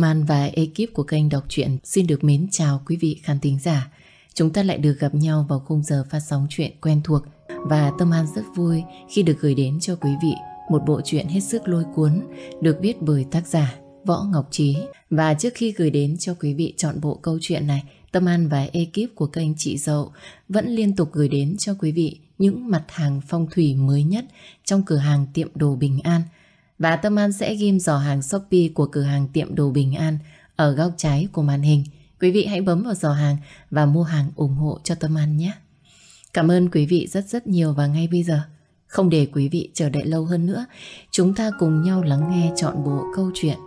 Tâm An và ekip của kênh đọc truyện xin được mến chào quý vị khán thính giả. Chúng ta lại được gặp nhau vào khung giờ phát sóng chuyện quen thuộc và Tâm An rất vui khi được gửi đến cho quý vị một bộ truyện hết sức lôi cuốn được viết bởi tác giả Võ Ngọc Trí. Và trước khi gửi đến cho quý vị chọn bộ câu chuyện này, Tâm An và ekip của kênh Chị Dậu vẫn liên tục gửi đến cho quý vị những mặt hàng phong thủy mới nhất trong cửa hàng tiệm đồ Bình An. Và Tâm An sẽ ghim dò hàng Shopee của cửa hàng tiệm đồ Bình An ở góc trái của màn hình. Quý vị hãy bấm vào dò hàng và mua hàng ủng hộ cho Tâm An nhé. Cảm ơn quý vị rất rất nhiều và ngay bây giờ, không để quý vị chờ đợi lâu hơn nữa, chúng ta cùng nhau lắng nghe chọn bộ câu chuyện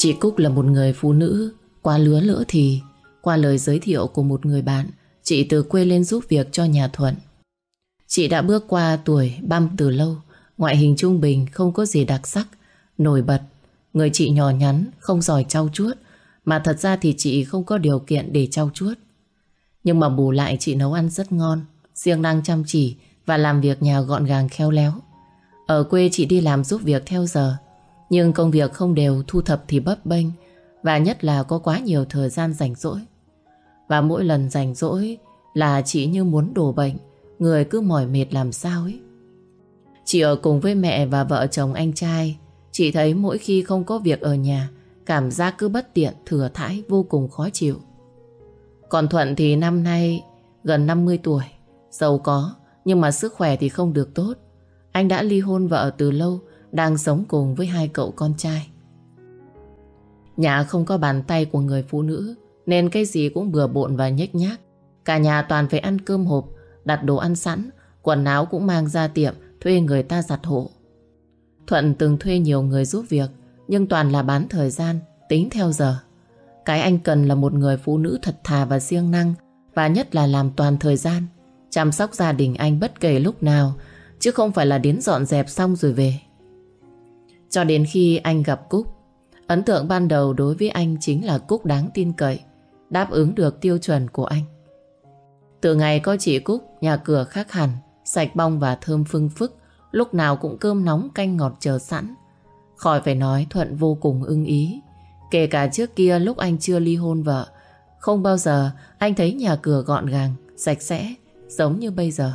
Chị Cúc là một người phụ nữ, Qua lứa lỡ thì, Qua lời giới thiệu của một người bạn, Chị từ quê lên giúp việc cho nhà Thuận. Chị đã bước qua tuổi băm từ lâu, Ngoại hình trung bình, Không có gì đặc sắc, Nổi bật, Người chị nhỏ nhắn, Không giỏi trau chuốt, Mà thật ra thì chị không có điều kiện để trau chuốt. Nhưng mà bù lại chị nấu ăn rất ngon siêng năng chăm chỉ Và làm việc nhà gọn gàng khéo léo. Ở quê chị đi làm giúp việc theo giờ nhưng công việc không đều thu thập thì bấp bênh Và nhất là có quá nhiều thời gian rảnh rỗi. Và mỗi lần rảnh rỗi Là chị như muốn đổ bệnh Người cứ mỏi mệt làm sao ấy. Chị ở cùng với mẹ và vợ chồng anh trai Chị thấy mỗi khi không có việc ở nhà Cảm giác cứ bất tiện, thừa thãi Vô cùng khó chịu. Còn Thuận thì năm nay Gần 50 tuổi Giàu có Nhưng mà sức khỏe thì không được tốt. Anh đã ly hôn vợ từ lâu đang sống cùng với hai cậu con trai. Nhà không có bàn tay của người phụ nữ nên cái gì cũng bừa bộn và nhếch nhác. Cả nhà toàn phải ăn cơm hộp, đặt đồ ăn sẵn, quần áo cũng mang ra tiệm thuê người ta giặt hộ. Thuận từng thuê nhiều người giúp việc nhưng toàn là bán thời gian, tính theo giờ. Cái anh cần là một người phụ nữ thật thà và siêng năng và nhất là làm toàn thời gian, chăm sóc gia đình anh bất kể lúc nào chứ không phải là đến dọn dẹp xong rồi về. Cho đến khi anh gặp Cúc, ấn tượng ban đầu đối với anh chính là Cúc đáng tin cậy, đáp ứng được tiêu chuẩn của anh. Từ ngày có chị Cúc, nhà cửa khác hẳn, sạch bong và thơm phưng phức, lúc nào cũng cơm nóng canh ngọt chờ sẵn. Khỏi phải nói Thuận vô cùng ưng ý. Kể cả trước kia lúc anh chưa ly hôn vợ, không bao giờ anh thấy nhà cửa gọn gàng, sạch sẽ, giống như bây giờ.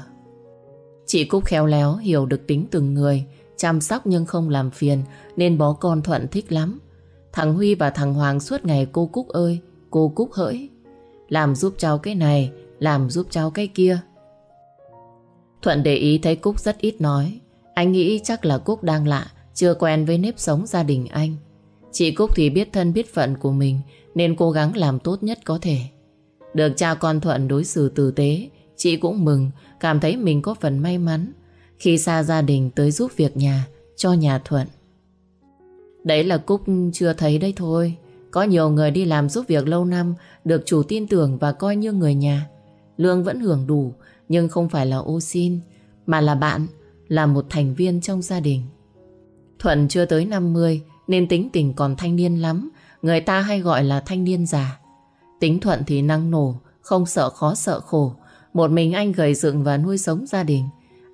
Chị Cúc khéo léo hiểu được tính từng người, Chăm sóc nhưng không làm phiền, Nên bó con Thuận thích lắm. Thằng Huy và thằng Hoàng suốt ngày cô Cúc ơi, Cô Cúc hỡi. Làm giúp cháu cái này, Làm giúp cháu cái kia. Thuận để ý thấy Cúc rất ít nói. Anh nghĩ chắc là Cúc đang lạ, Chưa quen với nếp sống gia đình anh. Chị Cúc thì biết thân biết phận của mình, Nên cố gắng làm tốt nhất có thể. Được cha con Thuận đối xử tử tế, Chị cũng mừng, Cảm thấy mình có phần may mắn khi xa gia đình tới giúp việc nhà cho nhà Thuận. Đấy là Cúc chưa thấy đấy thôi. Có nhiều người đi làm giúp việc lâu năm được chủ tin tưởng và coi như người nhà. Lương vẫn hưởng đủ nhưng không phải là ô xin mà là bạn, là một thành viên trong gia đình. Thuận chưa tới 50 nên tính tình còn thanh niên lắm. Người ta hay gọi là thanh niên già. Tính Thuận thì năng nổ, không sợ khó sợ khổ. Một mình anh gầy dựng và nuôi sống gia đình.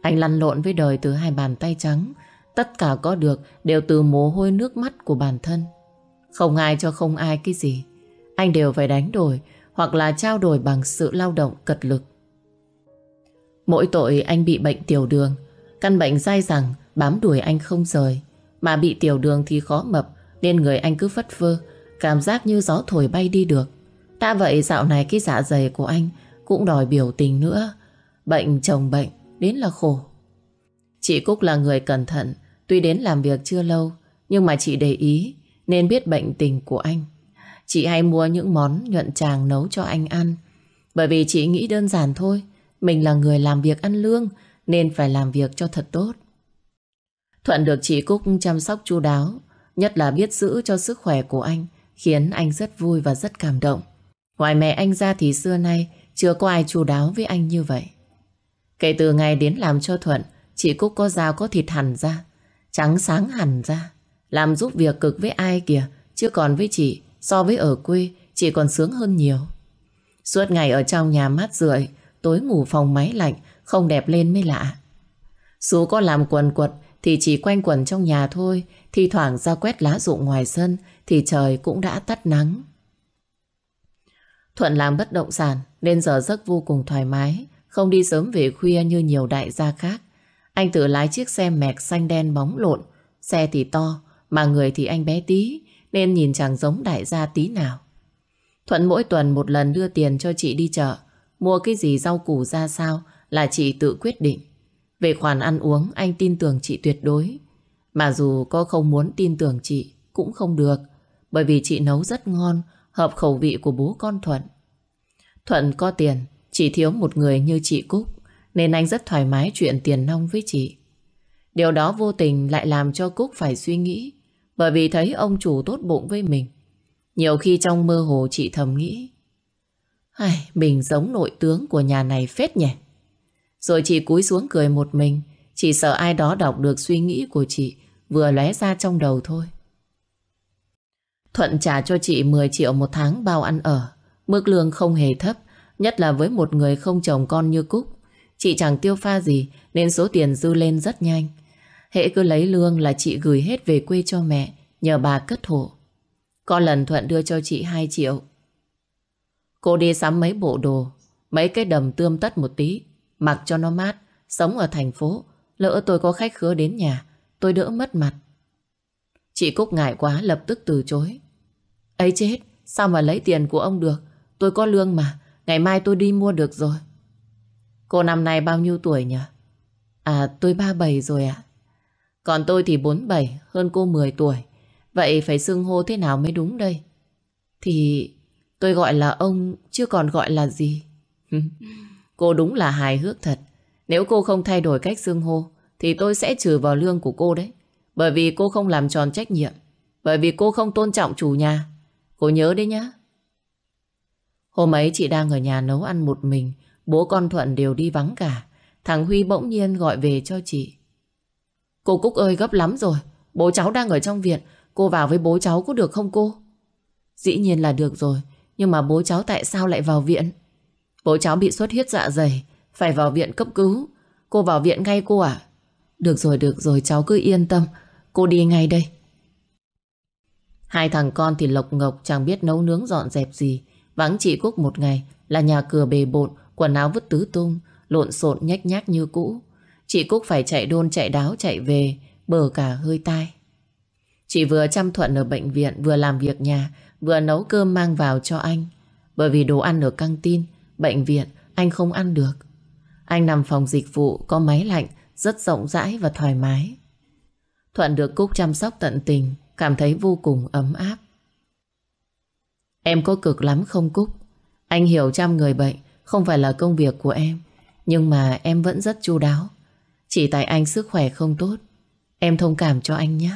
Anh lăn lộn với đời từ hai bàn tay trắng. Tất cả có được đều từ mồ hôi nước mắt của bản thân. Không ai cho không ai cái gì. Anh đều phải đánh đổi hoặc là trao đổi bằng sự lao động cật lực. Mỗi tội anh bị bệnh tiểu đường. Căn bệnh dai dẳng, bám đuổi anh không rời. Mà bị tiểu đường thì khó mập, nên người anh cứ phất phơ. Cảm giác như gió thổi bay đi được. Đã vậy dạo này cái dạ dày của anh cũng đòi biểu tình nữa. Bệnh chồng bệnh đến là khổ. Chị Cúc là người cẩn thận, tuy đến làm việc chưa lâu, nhưng mà chị để ý nên biết bệnh tình của anh. Chị hay mua những món nhuận tràng nấu cho anh ăn, bởi vì chị nghĩ đơn giản thôi, mình là người làm việc ăn lương nên phải làm việc cho thật tốt. Thuận được chị Cúc chăm sóc chu đáo, nhất là biết giữ cho sức khỏe của anh, khiến anh rất vui và rất cảm động. Ngoài mẹ anh ra thì xưa nay chưa có ai chu đáo với anh như vậy. Kể từ ngày đến làm cho Thuận, chị Cúc có dao có thịt hẳn ra, trắng sáng hẳn ra. Làm giúp việc cực với ai kìa, chứ còn với chị, so với ở quê, Chị còn sướng hơn nhiều. Suốt ngày ở trong nhà mát rượi Tối ngủ phòng máy lạnh Không đẹp lên mới lạ. Sú có làm quần quật Thì chỉ quanh quần trong nhà thôi Thi thoảng ra quét lá rụng ngoài sân Thì trời cũng đã tắt nắng. Thuận làm bất động sản Nên giờ giấc vô cùng thoải mái. Không đi sớm về khuya như nhiều đại gia khác. Anh tự lái chiếc xe mẹc xanh đen bóng lộn. Xe thì to, Mà người thì anh bé tí, Nên nhìn chẳng giống đại gia tí nào. Thuận mỗi tuần một lần đưa tiền cho chị đi chợ. Mua cái gì rau củ ra sao Là chị tự quyết định. Về khoản ăn uống, anh tin tưởng chị tuyệt đối. Mà dù có không muốn tin tưởng chị, Cũng không được. Bởi vì chị nấu rất ngon, Hợp khẩu vị của bố con Thuận. Thuận có tiền chỉ thiếu một người như chị Cúc Nên anh rất thoải mái chuyện tiền nong với chị. Điều đó vô tình lại làm cho Cúc phải suy nghĩ Bởi vì thấy ông chủ tốt bụng với mình. Nhiều khi trong mơ hồ chị thầm nghĩ Ai, Mình giống nội tướng của nhà này phết nhỉ? Rồi chị cúi xuống cười một mình Chỉ sợ ai đó đọc được suy nghĩ của chị Vừa lóe ra trong đầu thôi. Thuận trả cho chị 10 triệu một tháng bao ăn ở Mức lương không hề thấp Nhất là với một người không chồng con như Cúc. Chị chẳng tiêu pha gì, Nên số tiền dư lên rất nhanh. Hệ cứ lấy lương là chị gửi hết về quê cho mẹ, Nhờ bà cất hộ. Có lần Thuận đưa cho chị 2 triệu. Cô đi sắm mấy bộ đồ, Mấy cái đầm tươm tất một tí, Mặc cho nó mát, Sống ở thành phố. Lỡ tôi có khách khứa đến nhà, Tôi đỡ mất mặt. Chị Cúc ngại quá, lập tức từ chối. Ấy chết, Sao mà lấy tiền của ông được? Tôi có lương mà Ngày mai tôi đi mua được rồi. Cô năm nay bao nhiêu tuổi nhỉ? À tôi 37 rồi ạ. Còn tôi thì 47 Hơn cô 10 tuổi. Vậy phải xưng hô thế nào mới đúng đây? Thì tôi gọi là ông, Chứ còn gọi là gì? Cô đúng là hài hước thật. Nếu cô không thay đổi cách xưng hô, Thì tôi sẽ trừ vào lương của cô đấy. Bởi vì cô không làm tròn trách nhiệm. Bởi vì cô không tôn trọng chủ nhà. Cô nhớ đấy nhá. Hôm ấy chị đang ở nhà nấu ăn một mình, Bố con Thuận đều đi vắng cả. Thằng Huy bỗng nhiên gọi về cho chị. Cô Cúc ơi, gấp lắm rồi, Bố cháu đang ở trong viện, Cô vào với bố cháu có được không cô? Dĩ nhiên là được rồi, Nhưng mà bố cháu tại sao lại vào viện? Bố cháu bị xuất huyết dạ dày, Phải vào viện cấp cứu. Cô vào viện ngay cô ạ. Được rồi được rồi, cháu cứ yên tâm. Cô đi ngay đây. Hai thằng con thì lộc ngọc Chẳng biết nấu nướng dọn dẹp gì. Vắng chị Cúc một ngày, Là nhà cửa bề bộn, Quần áo vứt tứ tung, Lộn xộn nhách nhác như cũ. Chị Cúc phải chạy đôn chạy đáo chạy về, Bờ cả hơi tai. Chị vừa chăm thuận ở bệnh viện, Vừa làm việc nhà, Vừa nấu cơm mang vào cho anh. Bởi vì đồ ăn ở căng tin, Bệnh viện, anh không ăn được. Anh nằm phòng dịch vụ, có máy lạnh, Rất rộng rãi và thoải mái. Thuận được Cúc chăm sóc tận tình, Cảm thấy vô cùng ấm áp. Em có cực lắm không Cúc? Anh hiểu chăm người bệnh Không phải là công việc của em Nhưng mà em vẫn rất chu đáo. Chỉ tại anh sức khỏe không tốt Em thông cảm cho anh nhé.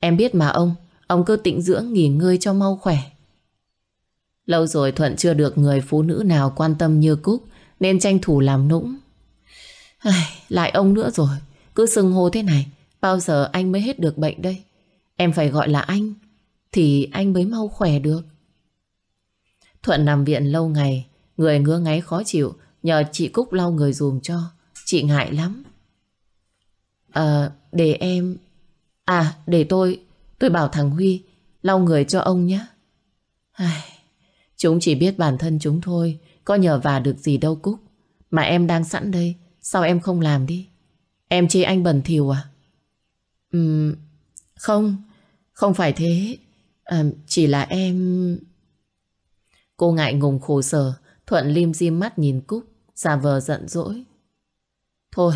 Em biết mà ông Ông cứ tĩnh dưỡng nghỉ ngơi cho mau khỏe. Lâu rồi Thuận chưa được người phụ nữ nào quan tâm như Cúc Nên tranh thủ làm nũng. Ai, Lại ông nữa rồi Cứ sưng hô thế này Bao giờ anh mới hết được bệnh đây? Em phải gọi là anh. Thì anh mới mau khỏe được. Thuận nằm viện lâu ngày Người ngứa ngáy khó chịu Nhờ chị Cúc lau người dùm cho. Chị ngại lắm. Ờ để em À để tôi Tôi bảo thằng Huy lau người cho ông nhé. Ai, Chúng chỉ biết bản thân chúng thôi Có nhờ vả được gì đâu Cúc. Mà em đang sẵn đây Sao em không làm đi? Em chê anh bẩn thỉu à? Ừm Không Không phải thế à, Chỉ là em Cô ngại ngùng khổ sở Thuận lim dim mắt nhìn Cúc Giả vờ giận dỗi. Thôi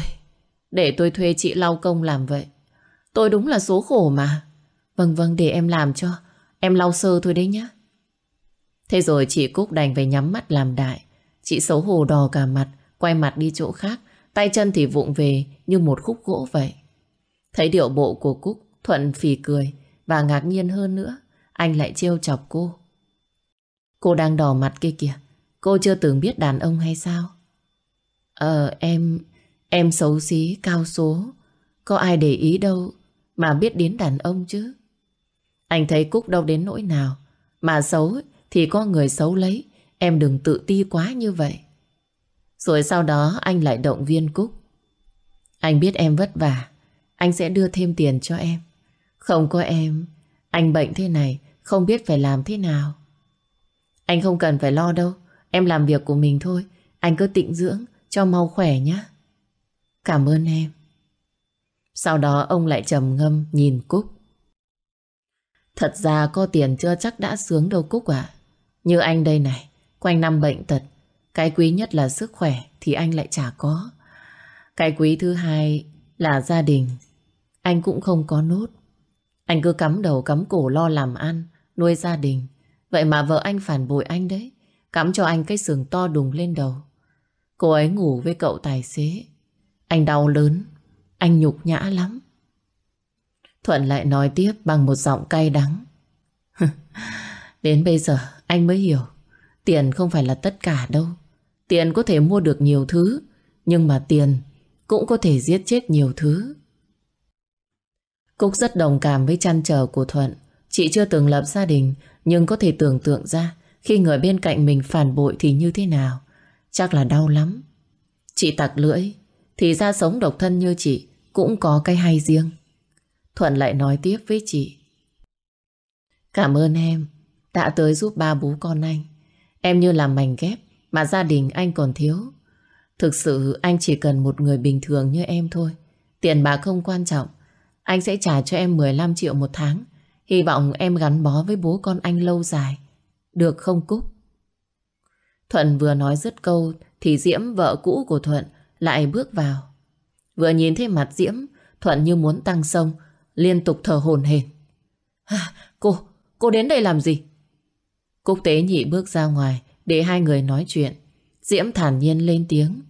Để tôi thuê chị lau công làm vậy. Tôi đúng là số khổ mà. Vâng vâng để em làm cho. Em lau sơ thôi đấy nhá. Thế rồi chị Cúc đành phải nhắm mắt làm đại. Chị xấu hổ đỏ cả mặt Quay mặt đi chỗ khác. Tay chân thì vụng về như một khúc gỗ vậy. Thấy điệu bộ của Cúc Thuận phì cười Và ngạc nhiên hơn nữa. Anh lại trêu chọc cô Cô đang đỏ mặt kia kìa Cô chưa từng biết đàn ông hay sao Ờ em Em xấu xí cao số Có ai để ý đâu Mà biết đến đàn ông chứ Anh thấy Cúc đâu đến nỗi nào Mà xấu thì có người xấu lấy. Em đừng tự ti quá như vậy. Rồi sau đó anh lại động viên Cúc. Anh biết em vất vả. Anh sẽ đưa thêm tiền cho em. Không có em, anh bệnh thế này, không biết phải làm thế nào. Anh không cần phải lo đâu. Em làm việc của mình thôi. Anh cứ tịnh dưỡng cho mau khỏe nhé. Cảm ơn em. Sau đó ông lại trầm ngâm nhìn Cúc. Thật ra có tiền chưa chắc đã sướng đâu Cúc ạ. Như anh đây này, quanh năm bệnh tật. Cái quý nhất là sức khỏe thì anh lại chả có. Cái quý thứ hai là gia đình. Anh cũng không có nốt. Anh cứ cắm đầu cắm cổ lo làm ăn, nuôi gia đình. Vậy mà vợ anh phản bội anh đấy. Cắm cho anh cái sừng to đùng lên đầu. Cô ấy ngủ với cậu tài xế. Anh đau lớn, anh nhục nhã lắm. Thuận lại nói tiếp bằng một giọng cay đắng. Đến bây giờ anh mới hiểu Tiền không phải là tất cả đâu Tiền có thể mua được nhiều thứ Nhưng mà tiền cũng có thể giết chết nhiều thứ Cúc rất đồng cảm với chăn trở của Thuận Chị chưa từng lập gia đình, Nhưng có thể tưởng tượng ra, Khi người bên cạnh mình phản bội thì như thế nào? Chắc là đau lắm. Chị tặc lưỡi, Thì ra sống độc thân như chị Cũng có cái hay riêng. Thuận lại nói tiếp với chị. Cảm ơn em, Đã tới giúp ba bố con anh. Em như là mảnh ghép Mà gia đình anh còn thiếu. Thực sự anh chỉ cần một người bình thường như em thôi. Tiền bạc không quan trọng. Anh sẽ trả cho em 15 triệu một tháng. Hy vọng em gắn bó với bố con anh lâu dài. Được không Cúc? Thuận vừa nói dứt câu Thì Diễm vợ cũ của Thuận Lại bước vào. Vừa nhìn thấy mặt Diễm Thuận như muốn tăng sông Liên tục thở hổn hển. À, Cô, cô đến đây làm gì? Cúc tế nhị bước ra ngoài Để hai người nói chuyện. Diễm thản nhiên lên tiếng.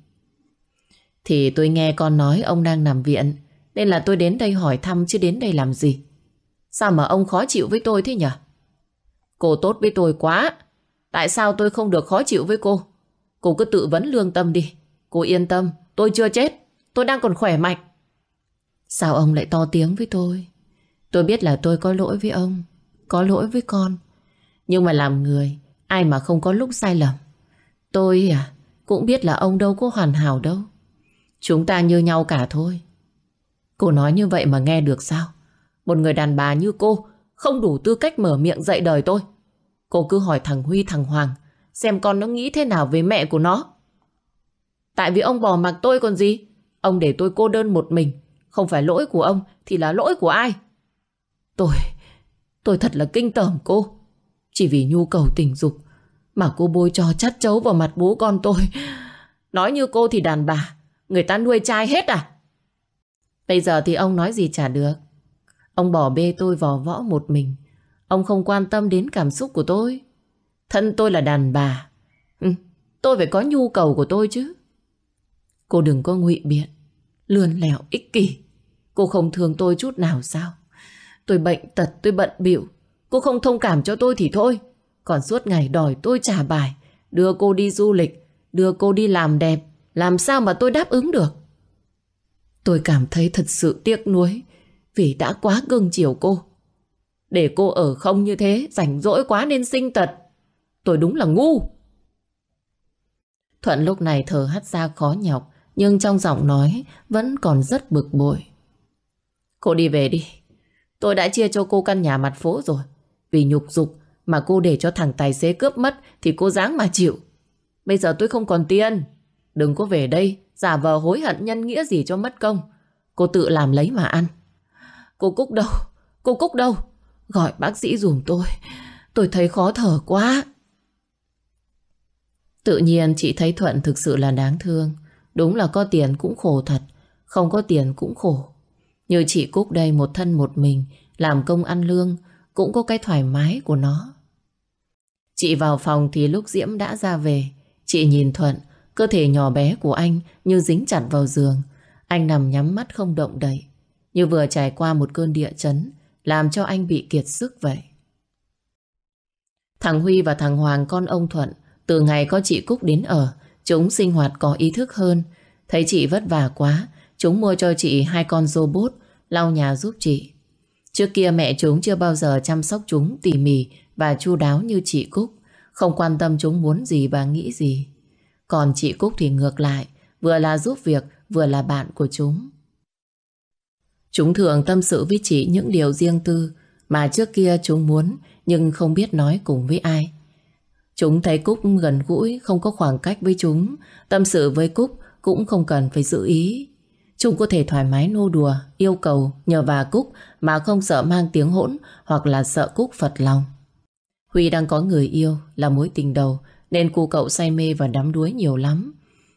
Thì tôi nghe con nói ông đang nằm viện Nên là tôi đến đây hỏi thăm chứ đến đây làm gì? Sao mà ông khó chịu với tôi thế nhỉ Cô tốt với tôi quá. Tại sao tôi không được khó chịu với cô? Cô cứ tự vấn lương tâm đi. Cô yên tâm, Tôi chưa chết. Tôi đang còn khỏe mạnh. Sao ông lại to tiếng với tôi? Tôi biết là tôi có lỗi với ông, Có lỗi với con. Nhưng mà làm người, Ai mà không có lúc sai lầm. Tôi à Cũng biết là ông đâu có hoàn hảo đâu. Chúng ta như nhau cả thôi. Cô nói như vậy mà nghe được sao? Một người đàn bà như cô, Không đủ tư cách mở miệng dạy đời tôi. Cô cứ hỏi thằng Huy, thằng Hoàng, Xem con nó nghĩ thế nào về mẹ của nó. Tại vì ông bỏ mặc tôi còn gì? Ông để tôi cô đơn một mình, Không phải lỗi của ông Thì là lỗi của ai? Tôi Tôi thật là kinh tởm cô. Chỉ vì nhu cầu tình dục Mà cô bôi cho chắt chấu vào mặt bố con tôi. Nói như cô thì đàn bà, Người ta nuôi trai hết à? Bây giờ thì ông nói gì chả được. Ông bỏ bê tôi vò võ một mình. Ông không quan tâm đến cảm xúc của tôi. Thân tôi là đàn bà. Ừ, Tôi phải có nhu cầu của tôi chứ. Cô đừng có ngụy biện Lươn lẹo ích kỷ. Cô không thương tôi chút nào sao? Tôi bệnh tật tôi bận biểu Cô không thông cảm cho tôi thì thôi. Còn suốt ngày đòi tôi trả bài Đưa cô đi du lịch Đưa cô đi làm đẹp. Làm sao mà tôi đáp ứng được? Tôi cảm thấy thật sự tiếc nuối. Vì đã quá cưng chiều cô. Để cô ở không như thế, Rảnh rỗi quá nên sinh tật. Tôi đúng là ngu. Thuận lúc này thở hắt ra khó nhọc, Nhưng trong giọng nói Vẫn còn rất bực bội. Cô đi về đi. Tôi đã chia cho cô căn nhà mặt phố rồi. Vì nhục dục Mà cô để cho thằng tài xế cướp mất Thì cô dáng mà chịu. Bây giờ tôi không còn tiền. Đừng có về đây, Giả vờ hối hận nhân nghĩa gì cho mất công. Cô tự làm lấy mà ăn. Cô Cúc đâu? Cô Cúc đâu? Gọi bác sĩ dùm tôi. Tôi thấy khó thở quá. Tự nhiên chị thấy Thuận thực sự là đáng thương. Đúng là có tiền cũng khổ thật, Không có tiền cũng khổ. Như chị Cúc đây một thân một mình, Làm công ăn lương, Cũng có cái thoải mái của nó. Chị vào phòng thì lúc Diễm đã ra về, Chị nhìn Thuận, Cơ thể nhỏ bé của anh như dính chặt vào giường. Anh nằm nhắm mắt không động đậy. Như vừa trải qua một cơn địa chấn Làm cho anh bị kiệt sức vậy Thằng Huy và thằng Hoàng con ông Thuận Từ ngày có chị Cúc đến ở Chúng sinh hoạt có ý thức hơn Thấy chị vất vả quá Chúng mua cho chị hai con robot Lau nhà giúp chị Trước kia mẹ chúng chưa bao giờ chăm sóc chúng tỉ mỉ và chu đáo như chị Cúc, không quan tâm chúng muốn gì và nghĩ gì. Còn chị Cúc thì ngược lại, vừa là giúp việc, vừa là bạn của chúng. Chúng thường tâm sự với chị những điều riêng tư mà trước kia chúng muốn nhưng không biết nói cùng với ai. Chúng thấy Cúc gần gũi, không có khoảng cách với chúng. Tâm sự với Cúc cũng không cần phải giữ ý. Chúng có thể thoải mái nô đùa, yêu cầu, nhờ và Cúc mà không sợ mang tiếng hỗn hoặc là sợ Cúc phật lòng. Huy đang có người yêu là mối tình đầu nên cu cậu say mê và đắm đuối nhiều lắm.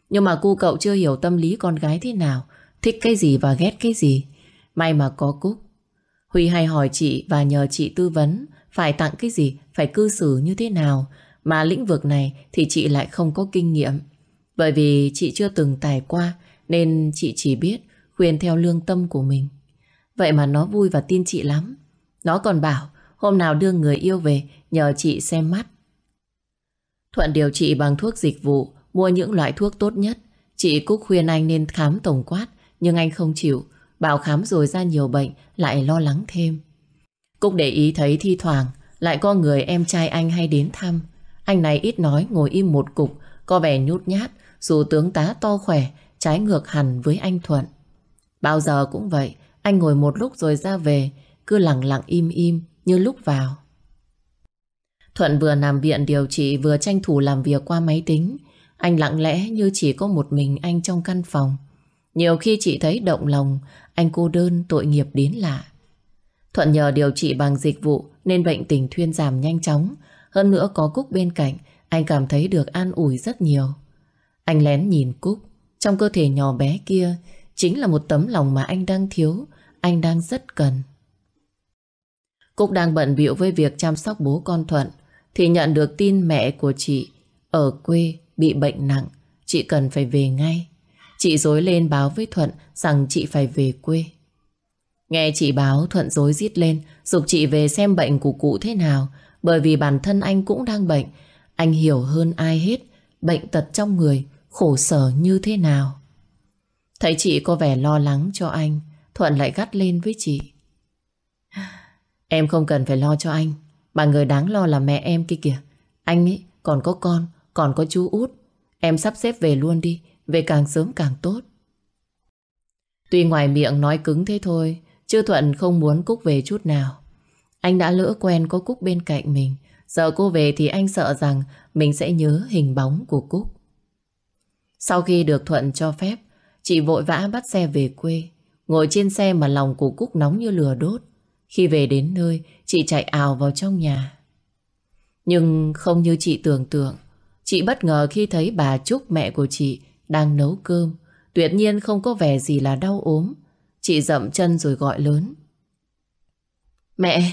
Nhưng mà cu cậu chưa hiểu tâm lý con gái thế nào, thích cái gì và ghét cái gì. May mà có Cúc. Huy hay hỏi chị và nhờ chị tư vấn phải tặng cái gì, phải cư xử như thế nào. Mà lĩnh vực này thì chị lại không có kinh nghiệm. Bởi vì chị chưa từng tài qua nên chị chỉ biết khuyên theo lương tâm của mình. Vậy mà nó vui và tin chị lắm. Nó còn bảo hôm nào đưa người yêu về nhờ chị xem mắt. Thuận điều trị bằng thuốc dịch vụ, mua những loại thuốc tốt nhất. Chị Cúc khuyên anh nên khám tổng quát, nhưng anh không chịu. Bảo khám rồi ra nhiều bệnh, lại lo lắng thêm. Cúc để ý thấy thi thoảng lại có người em trai anh hay đến thăm. Anh này ít nói ngồi im một cục, có vẻ nhút nhát, dù tướng tá to khỏe, trái ngược hẳn với anh Thuận. Bao giờ cũng vậy, anh ngồi một lúc rồi ra về, cứ lặng lặng im im như lúc vào. Thuận vừa nằm viện điều trị vừa tranh thủ làm việc qua máy tính. Anh lặng lẽ như chỉ có một mình anh trong căn phòng. Nhiều khi chị thấy động lòng, anh cô đơn tội nghiệp đến lạ. Thuận nhờ điều trị bằng dịch vụ nên bệnh tình thuyên giảm nhanh chóng. Hơn nữa có Cúc bên cạnh, anh cảm thấy được an ủi rất nhiều. Anh lén nhìn Cúc, trong cơ thể nhỏ bé kia chính là một tấm lòng mà anh đang thiếu, anh đang rất cần. Cúc đang bận bịu với việc chăm sóc bố con Thuận thì nhận được tin mẹ của chị ở quê bị bệnh nặng, chị cần phải về ngay. Chị dối lên báo với Thuận rằng chị phải về quê. Nghe chị báo, Thuận dối rít lên Dục chị về xem bệnh của cụ thế nào. Bởi vì bản thân anh cũng đang bệnh. Anh hiểu hơn ai hết, Bệnh tật trong người, Khổ sở như thế nào. Thấy chị có vẻ lo lắng cho anh, Thuận lại gắt lên với chị. Em không cần phải lo cho anh. Mà người đáng lo là mẹ em kia kìa. Anh ấy còn có con, Còn có chú út. Em sắp xếp về luôn đi. Về càng sớm càng tốt Tuy ngoài miệng nói cứng thế thôi Chứ Thuận không muốn Cúc về chút nào. Anh đã lỡ quen có Cúc bên cạnh mình. Giờ cô về thì anh sợ rằng mình sẽ nhớ hình bóng của Cúc. Sau khi được Thuận cho phép, chị vội vã bắt xe về quê. Ngồi trên xe mà lòng của Cúc nóng như lửa đốt. Khi về đến nơi, chị chạy ào vào trong nhà. Nhưng không như chị tưởng tượng. Chị bất ngờ khi thấy bà Trúc mẹ của chị đang nấu cơm. Tuyệt nhiên không có vẻ gì là đau ốm. Chị dậm chân rồi gọi lớn. Mẹ!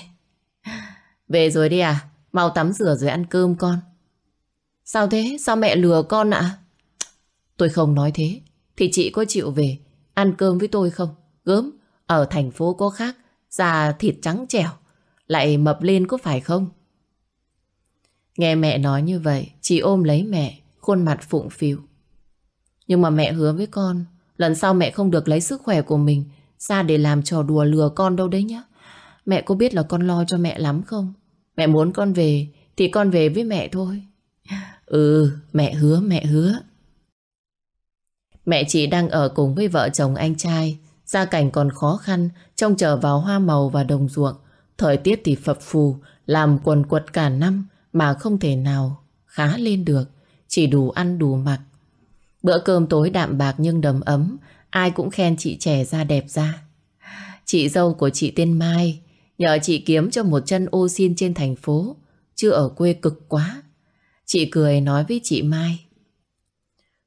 Về rồi đi à? Mau tắm rửa rồi ăn cơm con. Sao thế? Sao mẹ lừa con ạ? Tôi không nói thế. Thì chị có chịu về ăn cơm với tôi không? Gớm, ở thành phố có khác, da thịt trắng trẻo, lại mập lên có phải không? Nghe mẹ nói như vậy, chị ôm lấy mẹ, khuôn mặt phụng phịu. Nhưng mà mẹ hứa với con, lần sau mẹ không được lấy sức khỏe của mình ra để làm trò đùa lừa con đâu đấy nhá. Mẹ có biết là con lo cho mẹ lắm không? Mẹ muốn con về thì con về với mẹ thôi. Ừ, mẹ hứa, mẹ hứa. Mẹ chị đang ở cùng với vợ chồng anh trai. Gia cảnh còn khó khăn, trông chờ vào hoa màu và đồng ruộng. Thời tiết thì phập phù, làm quần quật cả năm mà không thể nào khá lên được. Chỉ đủ ăn đủ mặc. Bữa cơm tối đạm bạc nhưng đầm ấm, Ai cũng khen chị trẻ ra đẹp ra. Chị dâu của chị tên Mai nhờ chị kiếm cho một chân ô xin trên thành phố chứ ở quê cực quá. Chị cười nói với chị Mai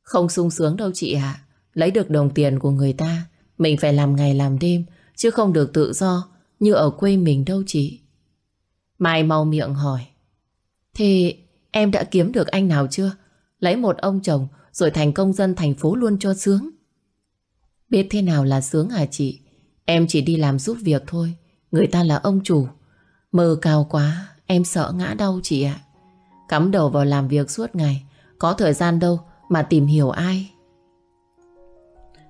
Không sung sướng đâu chị ạ Lấy được đồng tiền của người ta Mình phải làm ngày làm đêm Chứ không được tự do Như ở quê mình đâu chị Mai mau miệng hỏi Thế em đã kiếm được anh nào chưa? Lấy một ông chồng rồi thành công dân thành phố luôn cho sướng Biết thế nào là sướng hả chị? Em chỉ đi làm giúp việc thôi. Người ta là ông chủ. Mơ cao quá, em sợ ngã đau chị ạ. Cắm đầu vào làm việc suốt ngày. Có thời gian đâu mà tìm hiểu ai.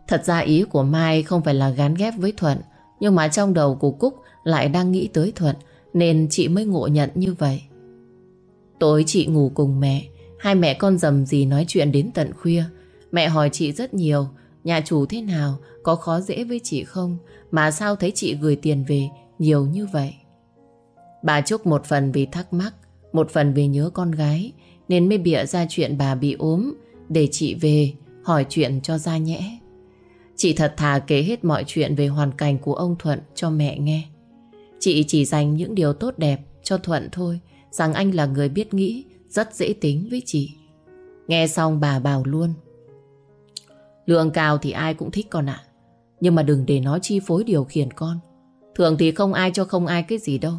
Thật ra ý của Mai không phải là gán ghép với Thuận. Nhưng mà trong đầu của Cúc lại đang nghĩ tới Thuận. Nên chị mới ngộ nhận như vậy. Tối chị ngủ cùng mẹ, hai mẹ con dầm gì nói chuyện đến tận khuya. Mẹ hỏi chị rất nhiều, nhà chủ thế nào, có khó dễ với chị không, mà sao thấy chị gửi tiền về nhiều như vậy. Bà Trúc một phần vì thắc mắc, một phần vì nhớ con gái, nên mới bịa ra chuyện bà bị ốm, để chị về hỏi chuyện cho ra nhẽ. Chị thật thà kể hết mọi chuyện về hoàn cảnh của ông Thuận cho mẹ nghe. Chị chỉ dành những điều tốt đẹp cho Thuận thôi, rằng anh là người biết nghĩ, rất dễ tính với chị. Nghe xong bà bảo luôn. Lượng cao thì ai cũng thích con ạ. Nhưng mà đừng để nó chi phối điều khiển con. Thường thì không ai cho không ai cái gì đâu.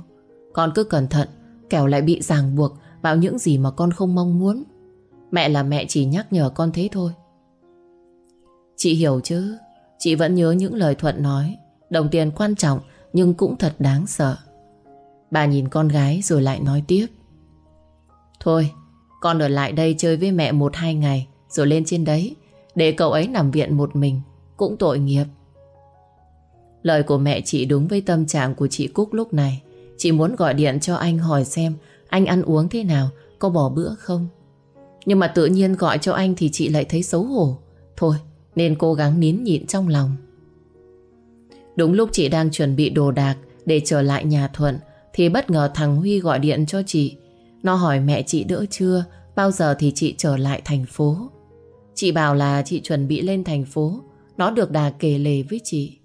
Con cứ cẩn thận, kẻo lại bị ràng buộc vào những gì mà con không mong muốn. Mẹ là mẹ chỉ nhắc nhở con thế thôi. Chị hiểu chứ, chị vẫn nhớ những lời Thuận nói. Đồng tiền quan trọng nhưng cũng thật đáng sợ. Bà nhìn con gái rồi lại nói tiếp. Thôi, con ở lại đây chơi với mẹ một hai ngày rồi lên trên đấy. Để cậu ấy nằm viện một mình, cũng tội nghiệp. Lời của mẹ chị đúng với tâm trạng của chị Cúc lúc này. Chị muốn gọi điện cho anh hỏi xem anh ăn uống thế nào, có bỏ bữa không. Nhưng mà tự nhiên gọi cho anh thì chị lại thấy xấu hổ. Thôi, nên cố gắng nín nhịn trong lòng. Đúng lúc chị đang chuẩn bị đồ đạc để trở lại nhà Thuận thì bất ngờ thằng Huy gọi điện cho chị. Nó hỏi mẹ chị đỡ chưa, bao giờ thì chị trở lại thành phố. Chị bảo là chị chuẩn bị lên thành phố, nó được đà kể lề với chị.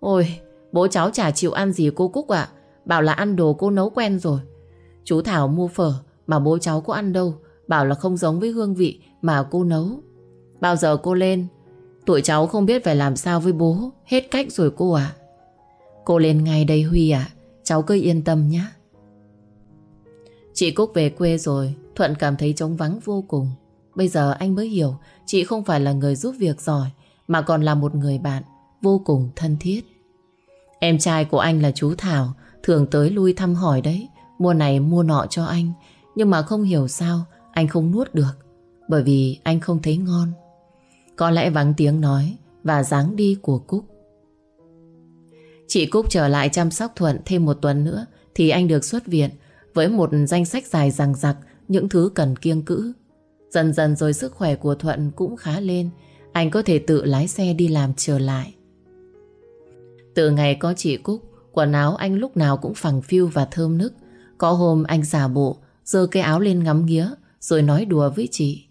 Ôi, bố cháu chả chịu ăn gì cô Cúc ạ, bảo là ăn đồ cô nấu quen rồi. Chú Thảo mua phở mà bố cháu có ăn đâu, bảo là không giống với hương vị mà cô nấu. Bao giờ cô lên, tụi cháu không biết phải làm sao với bố, hết cách rồi cô ạ. Cô lên ngay đây Huy ạ, cháu cứ yên tâm nhé. Chị Cúc về quê rồi, Thuận cảm thấy trống vắng vô cùng. Bây giờ anh mới hiểu chị không phải là người giúp việc giỏi, mà còn là một người bạn vô cùng thân thiết. Em trai của anh là chú Thảo, thường tới lui thăm hỏi đấy, mua này mua nọ cho anh, nhưng mà không hiểu sao anh không nuốt được, bởi vì anh không thấy ngon. Có lẽ vắng tiếng nói và dáng đi của Cúc. Chị Cúc trở lại chăm sóc Thuận thêm một tuần nữa thì anh được xuất viện với một danh sách dài rằng rặc những thứ cần kiêng cữ. Dần dần rồi sức khỏe của Thuận cũng khá lên, anh có thể tự lái xe đi làm trở lại. Từ ngày có chị Cúc, quần áo anh lúc nào cũng phẳng phiu và thơm nức. Có hôm anh giả bộ, giơ cái áo lên ngắm nghía, rồi nói đùa với chị.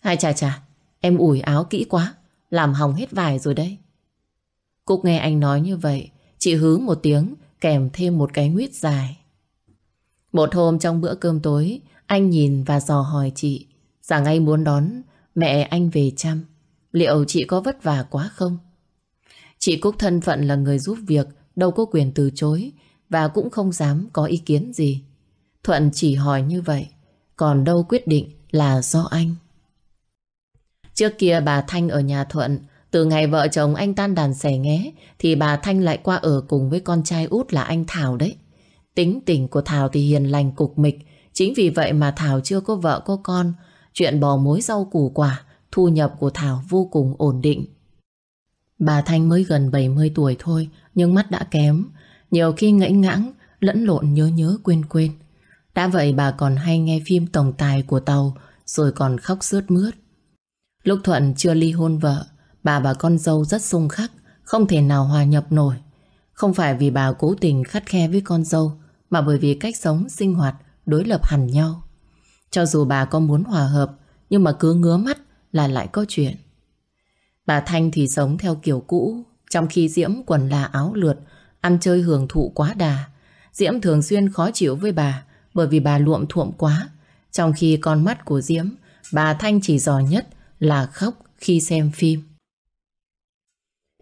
Hai chà chà, em ủi áo kỹ quá, làm hỏng hết vải rồi đấy. Cúc nghe anh nói như vậy, chị hứ một tiếng kèm thêm một cái nguyết dài. Một hôm trong bữa cơm tối, anh nhìn và dò hỏi chị dạ rằng anh muốn đón mẹ anh về chăm. Liệu chị có vất vả quá không? Chị Cúc thân phận là người giúp việc, đâu có quyền từ chối và cũng không dám có ý kiến gì. Thuận chỉ hỏi như vậy, còn đâu quyết định là do anh. Trước kia bà Thanh ở nhà Thuận, từ ngày vợ chồng anh tan đàn xẻ nghé, thì bà Thanh lại qua ở cùng với con trai út là anh Thảo đấy. Tính tình của Thảo thì hiền lành cục mịch, chính vì vậy mà Thảo chưa có vợ có con. Chuyện bò mối rau củ quả, thu nhập của Thảo vô cùng ổn định. Bà Thanh mới gần 70 tuổi thôi, nhưng mắt đã kém. Nhiều khi ngẫy ngãng, lẫn lộn nhớ nhớ quên quên. Đã vậy bà còn hay nghe phim tổng tài của tàu, rồi còn khóc sướt mướt. Lúc Thuận chưa ly hôn vợ, bà và con dâu rất xung khắc, không thể nào hòa nhập nổi. Không phải vì bà cố tình khắt khe với con dâu, mà bởi vì cách sống, sinh hoạt đối lập hẳn nhau. Cho dù bà có muốn hòa hợp, nhưng mà cứ ngứa mắt là lại có chuyện. Bà Thanh thì sống theo kiểu cũ, trong khi Diễm quần là áo lượt, ăn chơi hưởng thụ quá đà. Diễm thường xuyên khó chịu với bà, bởi vì bà luộm thuộm quá. Trong khi con mắt của Diễm, bà Thanh chỉ giỏi nhất là khóc khi xem phim.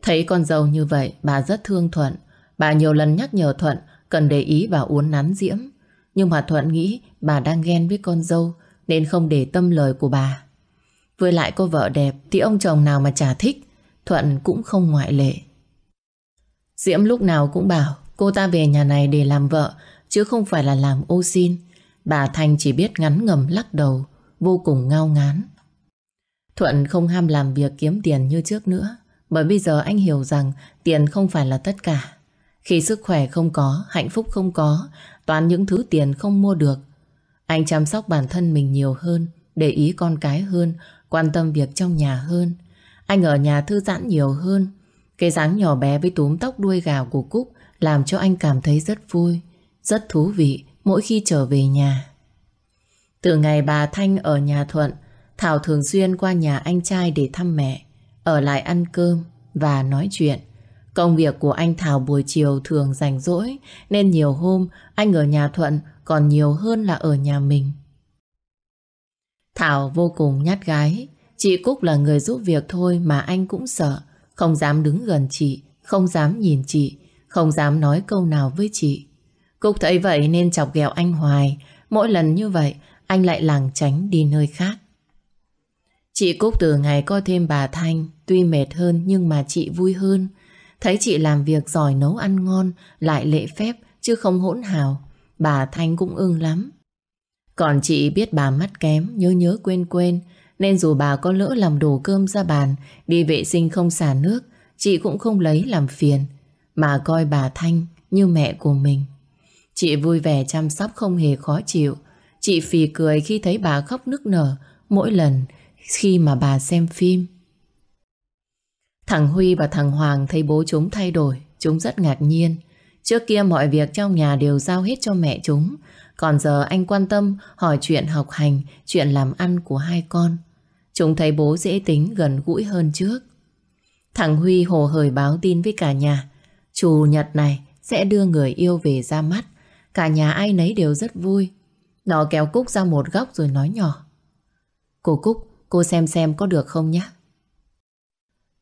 Thấy con dâu như vậy, bà rất thương Thuận. Bà nhiều lần nhắc nhở Thuận cần để ý và uốn nắn Diễm. Nhưng mà Thuận nghĩ bà đang ghen với con dâu nên không để tâm lời của bà. Với lại cô vợ đẹp thì ông chồng nào mà chả thích, Thuận cũng không ngoại lệ. Diễm lúc nào cũng bảo cô ta về nhà này để làm vợ chứ không phải là làm ô xin. Bà Thanh chỉ biết ngắn ngầm lắc đầu, vô cùng ngao ngán. Thuận không ham làm việc kiếm tiền như trước nữa, bởi bây giờ anh hiểu rằng tiền không phải là tất cả. Khi sức khỏe không có, hạnh phúc không có, toàn những thứ tiền không mua được. Anh chăm sóc bản thân mình nhiều hơn, để ý con cái hơn, quan tâm việc trong nhà hơn. Anh ở nhà thư giãn nhiều hơn. Cái dáng nhỏ bé với túm tóc đuôi gào của Cúc làm cho anh cảm thấy rất vui, rất thú vị mỗi khi trở về nhà. Từ ngày bà Thanh ở nhà Thuận, Thảo thường xuyên qua nhà anh trai để thăm mẹ, ở lại ăn cơm và nói chuyện. Công việc của anh Thảo buổi chiều thường rảnh rỗi nên nhiều hôm anh ở nhà Thuận còn nhiều hơn là ở nhà mình. Thảo vô cùng nhát gái. Chị Cúc là người giúp việc thôi mà anh cũng sợ. Không dám đứng gần chị, không dám nhìn chị, không dám nói câu nào với chị. Cúc thấy vậy nên chọc ghẹo anh hoài. Mỗi lần như vậy, anh lại lảng tránh đi nơi khác. Chị Cúc từ ngày có thêm bà Thanh, tuy mệt hơn nhưng mà chị vui hơn. Thấy chị làm việc giỏi nấu ăn ngon, lại lễ phép, chứ không hỗn hào. Bà Thanh cũng ưng lắm. Còn chị biết bà mắt kém, nhớ nhớ quên quên, nên dù bà có lỡ làm đổ cơm ra bàn, đi vệ sinh không xả nước, chị cũng không lấy làm phiền, mà coi bà Thanh như mẹ của mình. Chị vui vẻ chăm sóc không hề khó chịu. Chị phì cười khi thấy bà khóc nức nở mỗi lần khi mà bà xem phim. Thằng Huy và thằng Hoàng thấy bố chúng thay đổi, chúng rất ngạc nhiên. Trước kia mọi việc trong nhà đều giao hết cho mẹ chúng, còn giờ anh quan tâm hỏi chuyện học hành, chuyện làm ăn của hai con. Chúng thấy bố dễ tính gần gũi hơn trước. Thằng Huy hồ hởi báo tin với cả nhà. Chủ nhật này sẽ đưa người yêu về ra mắt. Cả nhà ai nấy đều rất vui. Nó kéo Cúc ra một góc rồi nói nhỏ. Cô Cúc, cô xem xem có được không nhé?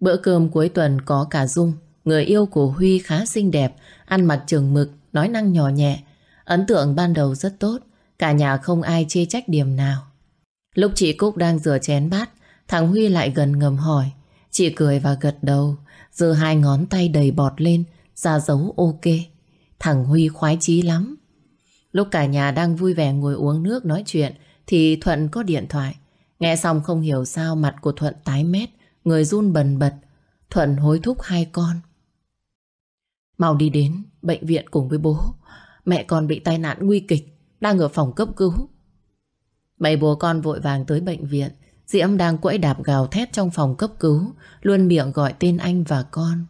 Bữa cơm cuối tuần có cả Dung, người yêu của Huy khá xinh đẹp, ăn mặc trường mực, nói năng nhỏ nhẹ. Ấn tượng ban đầu rất tốt, cả nhà không ai chê trách điểm nào. Lúc chị Cúc đang rửa chén bát, thằng Huy lại gần ngầm hỏi. Chị cười và gật đầu, giơ hai ngón tay đầy bọt lên, ra dấu ok. Thằng Huy khoái chí lắm. Lúc cả nhà đang vui vẻ ngồi uống nước nói chuyện, thì Thuận có điện thoại. Nghe xong không hiểu sao mặt của Thuận tái mét, người run bần bật. Thuận hối thúc hai con. Mau đi đến bệnh viện cùng với bố. Mẹ con bị tai nạn nguy kịch, đang ở phòng cấp cứu. Mấy bố con vội vàng tới bệnh viện. Diễm đang quẫy đạp gào thét trong phòng cấp cứu, luôn miệng gọi tên anh và con.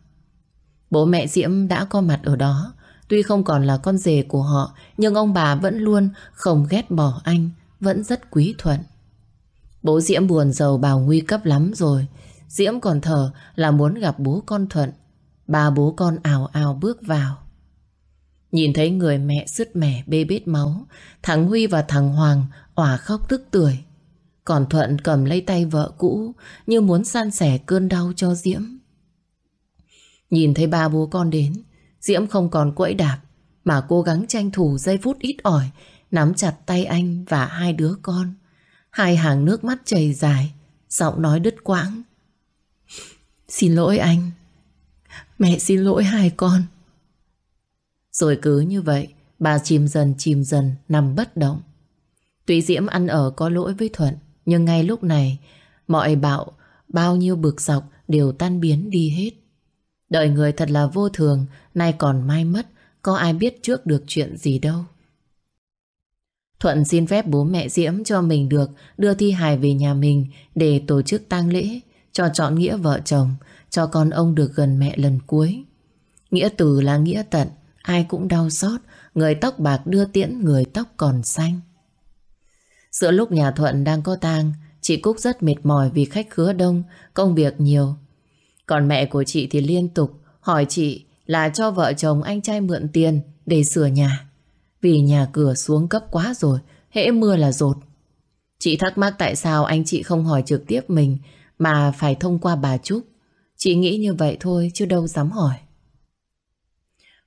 Bố mẹ Diễm đã có mặt ở đó, tuy không còn là con rể của họ, nhưng ông bà vẫn luôn không ghét bỏ anh, vẫn rất quý thuận. Bố Diễm buồn giàu bào nguy cấp lắm rồi, Diễm còn thở là muốn gặp bố con Thuận. Ba bố con ào ào bước vào. Nhìn thấy người mẹ sứt mẻ bê bết máu, thằng Huy và thằng Hoàng òa khóc tức tưởi. Còn Thuận cầm lấy tay vợ cũ như muốn san sẻ cơn đau cho Diễm. Nhìn thấy ba bố con đến, Diễm không còn quẫy đạp mà cố gắng tranh thủ giây phút ít ỏi nắm chặt tay anh và hai đứa con. Hai hàng nước mắt chảy dài, giọng nói đứt quãng. Xin lỗi anh. Mẹ xin lỗi hai con. Rồi cứ như vậy, bà chìm dần chìm dần nằm bất động. Tuy Diễm ăn ở có lỗi với Thuận, nhưng ngay lúc này, mọi bạo, bao nhiêu bực dọc đều tan biến đi hết. Đời người thật là vô thường, nay còn mai mất, có ai biết trước được chuyện gì đâu. Thuận xin phép bố mẹ Diễm cho mình được đưa thi hài về nhà mình để tổ chức tang lễ, cho chọn nghĩa vợ chồng, cho con ông được gần mẹ lần cuối. Nghĩa từ là nghĩa tận, ai cũng đau xót, người tóc bạc đưa tiễn người tóc còn xanh. Giữa lúc nhà Thuận đang có tang, chị Cúc rất mệt mỏi vì khách khứa đông, công việc nhiều. Còn mẹ của chị thì liên tục hỏi chị là cho vợ chồng anh trai mượn tiền để sửa nhà. Vì nhà cửa xuống cấp quá rồi, hễ mưa là rột. Chị thắc mắc tại sao anh chị không hỏi trực tiếp mình mà phải thông qua bà Trúc. Chị nghĩ như vậy thôi, chứ đâu dám hỏi.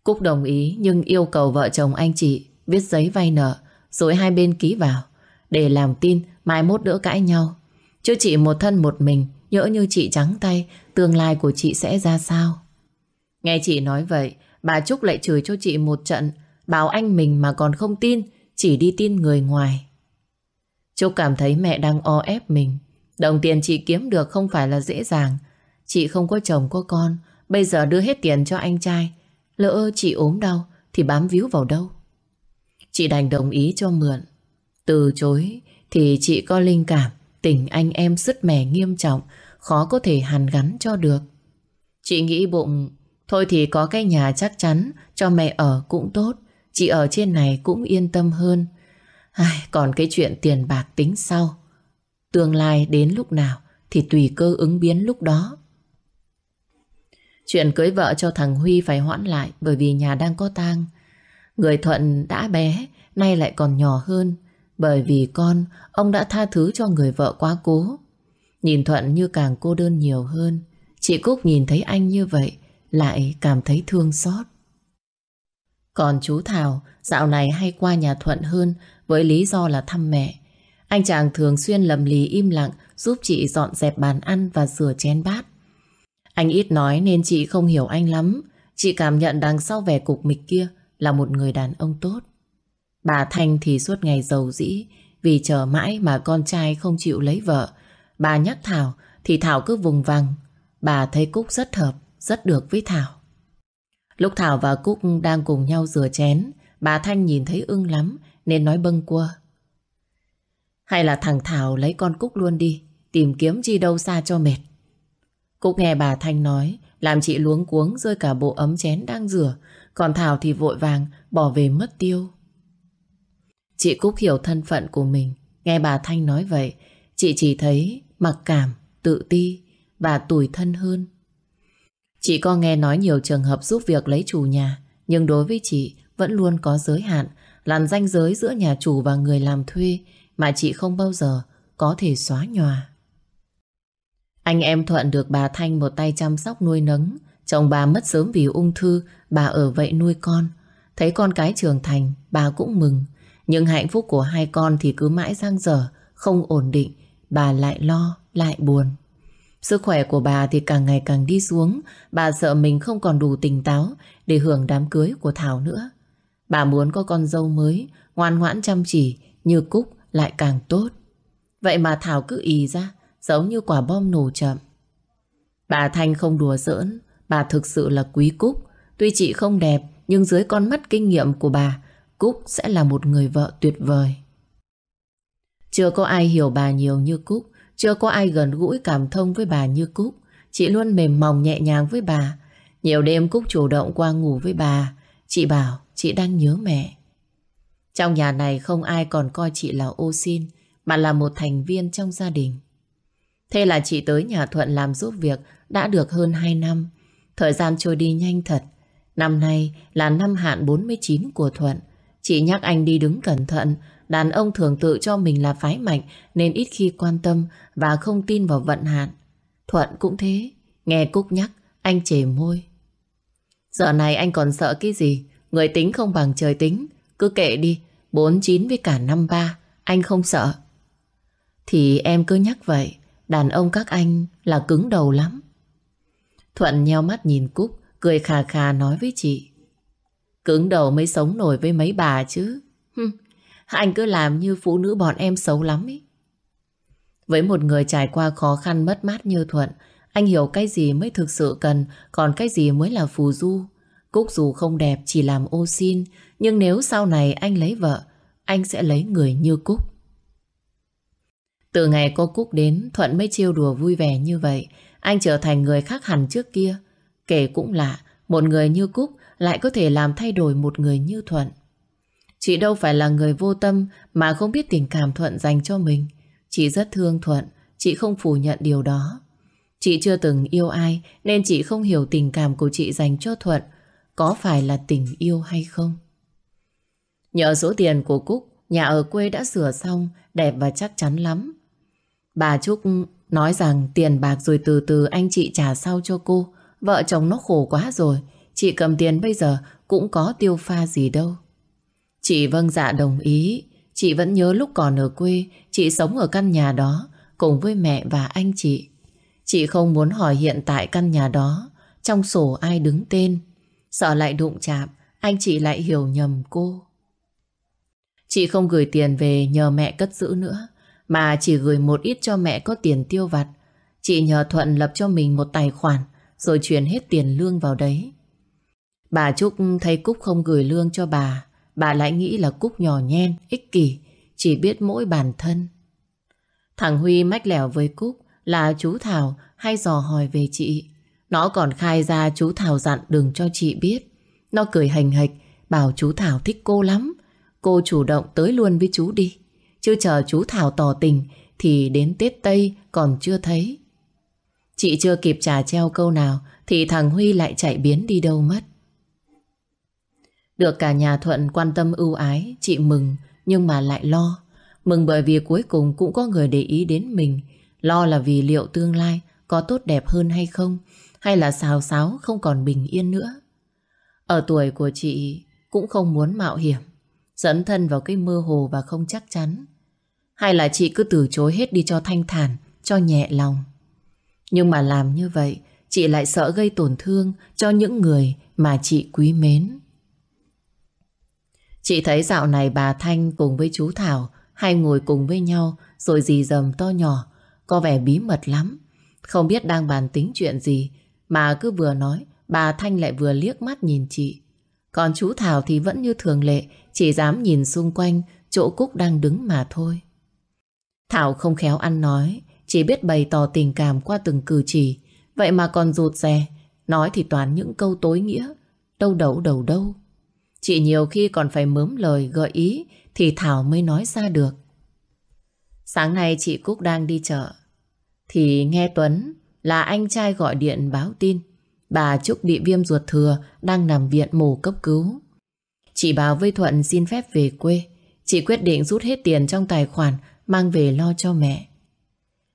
Cúc đồng ý, nhưng yêu cầu vợ chồng anh chị viết giấy vay nợ, rồi hai bên ký vào, để làm tin mai mốt đỡ cãi nhau. Chứ chị một thân một mình, nhỡ như chị trắng tay, tương lai của chị sẽ ra sao. Nghe chị nói vậy, bà Trúc lại chửi cho chị một trận, bảo anh mình mà còn không tin, chỉ đi tin người ngoài. Trúc cảm thấy mẹ đang o ép mình Đồng tiền chị kiếm được không phải là dễ dàng Chị không có chồng có con Bây giờ đưa hết tiền cho anh trai Lỡ chị ốm đau Thì bám víu vào đâu Chị đành đồng ý cho mượn Từ chối thì chị có linh cảm tình anh em sứt mẻ nghiêm trọng, khó có thể hàn gắn cho được. Chị nghĩ bụng, thôi thì có cái nhà chắc chắn cho mẹ ở cũng tốt, chị ở trên này cũng yên tâm hơn. Ai, còn cái chuyện tiền bạc tính sau. Tương lai đến lúc nào thì tùy cơ ứng biến lúc đó. Chuyện cưới vợ cho thằng Huy phải hoãn lại bởi vì nhà đang có tang. Người Thuận đã bé, nay lại còn nhỏ hơn. Bởi vì con, ông đã tha thứ cho người vợ quá cố. Nhìn Thuận như càng cô đơn nhiều hơn. Chị Cúc nhìn thấy anh như vậy, lại cảm thấy thương xót. Còn chú Thảo, dạo này hay qua nhà Thuận hơn với lý do là thăm mẹ. Anh chàng thường xuyên lầm lì im lặng giúp chị dọn dẹp bàn ăn và rửa chén bát. Anh ít nói nên chị không hiểu anh lắm. Chị cảm nhận đằng sau vẻ cục mịch kia là một người đàn ông tốt. Bà Thanh thì suốt ngày giàu dĩ vì chờ mãi mà con trai không chịu lấy vợ. Bà nhắc Thảo thì Thảo cứ vùng vằng. Bà thấy Cúc rất hợp, rất được với Thảo. Lúc Thảo và Cúc đang cùng nhau rửa chén, bà Thanh nhìn thấy ưng lắm nên nói bâng quơ. Hay là thằng Thảo lấy con Cúc luôn đi, tìm kiếm chi đâu xa cho mệt. Cúc nghe bà Thanh nói, làm chị luống cuống rơi cả bộ ấm chén đang rửa, còn Thảo thì vội vàng bỏ về mất tiêu. Chị Cúc hiểu thân phận của mình, nghe bà Thanh nói vậy, chị chỉ thấy mặc cảm, tự ti và tủi thân hơn. Chị có nghe nói nhiều trường hợp giúp việc lấy chủ nhà, nhưng đối với chị vẫn luôn có giới hạn, làn ranh giới giữa nhà chủ và người làm thuê mà chị không bao giờ có thể xóa nhòa. Anh em Thuận được bà Thanh một tay chăm sóc nuôi nấng, chồng bà mất sớm vì ung thư, bà ở vậy nuôi con. Thấy con cái trưởng thành, bà cũng mừng. Nhưng hạnh phúc của hai con thì cứ mãi giang dở, không ổn định, bà lại lo, lại buồn. Sức khỏe của bà thì càng ngày càng đi xuống, bà sợ mình không còn đủ tỉnh táo để hưởng đám cưới của Thảo nữa. Bà muốn có con dâu mới, ngoan ngoãn chăm chỉ, như Cúc lại càng tốt. Vậy mà Thảo cứ ý ra, giống như quả bom nổ chậm. Bà Thanh không đùa giỡn, bà thực sự là quý Cúc. Tuy chị không đẹp, nhưng dưới con mắt kinh nghiệm của bà, Cúc sẽ là một người vợ tuyệt vời. Chưa có ai hiểu bà nhiều như Cúc, chưa có ai gần gũi cảm thông với bà như Cúc. Chị luôn mềm mỏng nhẹ nhàng với bà. Nhiều đêm Cúc chủ động qua ngủ với bà. Chị bảo chị đang nhớ mẹ. Trong nhà này không ai còn coi chị là ô xin, mà là một thành viên trong gia đình. Thế là chị tới nhà Thuận làm giúp việc đã được hơn 2 năm. Thời gian trôi đi nhanh thật. Năm nay là năm hạn 49 của Thuận. Chị nhắc anh đi đứng cẩn thận. Đàn ông thường tự cho mình là phái mạnh nên ít khi quan tâm và không tin vào vận hạn. Thuận cũng thế. Nghe Cúc nhắc, anh chề môi. Giờ này anh còn sợ cái gì? Người tính không bằng trời tính. Cứ kệ đi, 49 với cả 53, anh không sợ. Thì em cứ nhắc vậy, đàn ông các anh là cứng đầu lắm. Thuận nheo mắt nhìn Cúc, cười khà khà nói với chị. Cứng đầu mới sống nổi với mấy bà chứ. anh cứ làm như phụ nữ bọn em xấu lắm ý. Với một người trải qua khó khăn mất mát như Thuận, anh hiểu cái gì mới thực sự cần, còn cái gì mới là phù du. Cúc dù không đẹp chỉ làm ô xin, nhưng nếu sau này anh lấy vợ, anh sẽ lấy người như Cúc. Từ ngày cô Cúc đến, Thuận mới chiêu đùa vui vẻ như vậy. Anh trở thành người khác hẳn trước kia. Kể cũng lạ, một người như Cúc lại có thể làm thay đổi một người như Thuận. Chị đâu phải là người vô tâm mà không biết tình cảm Thuận dành cho mình. Chị rất thương Thuận, chị không phủ nhận điều đó. Chị chưa từng yêu ai nên chị không hiểu tình cảm của chị dành cho Thuận có phải là tình yêu hay không. Nhờ số tiền của Cúc, nhà ở quê đã sửa xong, đẹp và chắc chắn lắm. Bà Trúc nói rằng tiền bạc rồi từ từ anh chị trả sau cho cô. Vợ chồng nó khổ quá rồi, chị cầm tiền bây giờ cũng có tiêu pha gì đâu. Chị vâng dạ đồng ý, chị vẫn nhớ lúc còn ở quê, chị sống ở căn nhà đó cùng với mẹ và anh chị. Chị không muốn hỏi hiện tại căn nhà đó trong sổ ai đứng tên Sợ lại đụng chạm Anh chị lại hiểu nhầm cô Chị không gửi tiền về nhờ mẹ cất giữ nữa Mà chỉ gửi một ít cho mẹ có tiền tiêu vặt Chị nhờ Thuận lập cho mình một tài khoản Rồi chuyển hết tiền lương vào đấy Bà Trúc thấy Cúc không gửi lương cho bà Bà lại nghĩ là Cúc nhỏ nhen, ích kỷ chỉ biết mỗi bản thân. Thằng Huy mách lẻo với Cúc là chú Thảo hay dò hỏi về chị. Nó còn khai ra chú Thảo dặn đừng cho chị biết. Nó cười hành hạch, bảo chú Thảo thích cô lắm. Cô chủ động tới luôn với chú đi. Chứ chờ chú Thảo tỏ tình thì đến Tết Tây còn chưa thấy. Chị chưa kịp trả treo câu nào thì thằng Huy lại chạy biến đi đâu mất. Được cả nhà Thuận quan tâm ưu ái, chị mừng nhưng mà lại lo. Mừng bởi vì cuối cùng cũng có người để ý đến mình. Lo là vì liệu tương lai có tốt đẹp hơn hay không, hay là xào xáo không còn bình yên nữa. Ở tuổi của chị cũng không muốn mạo hiểm, dẫn thân vào cái mơ hồ và không chắc chắn. Hay là chị cứ từ chối hết đi cho thanh thản, cho nhẹ lòng. Nhưng mà làm như vậy, chị lại sợ gây tổn thương cho những người mà chị quý mến. Chị thấy dạo này bà Thanh cùng với chú Thảo hay ngồi cùng với nhau rồi dì dầm to nhỏ, có vẻ bí mật lắm. Không biết đang bàn tính chuyện gì mà cứ vừa nói, bà Thanh lại vừa liếc mắt nhìn chị. Còn chú Thảo thì vẫn như thường lệ, chỉ dám nhìn xung quanh, chỗ Cúc đang đứng mà thôi. Thảo không khéo ăn nói, chỉ biết bày tỏ tình cảm qua từng cử chỉ vậy mà còn rụt rè, nói thì toàn những câu tối nghĩa, đâu đầu đầu đâu. Chị nhiều khi còn phải mớm lời, gợi ý, thì Thảo mới nói ra được. Sáng nay chị Cúc đang đi chợ thì nghe Tuấn là anh trai gọi điện báo tin bà Trúc bị viêm ruột thừa đang nằm viện mổ cấp cứu. Chị báo với Thuận xin phép về quê. Chị quyết định rút hết tiền trong tài khoản mang về lo cho mẹ.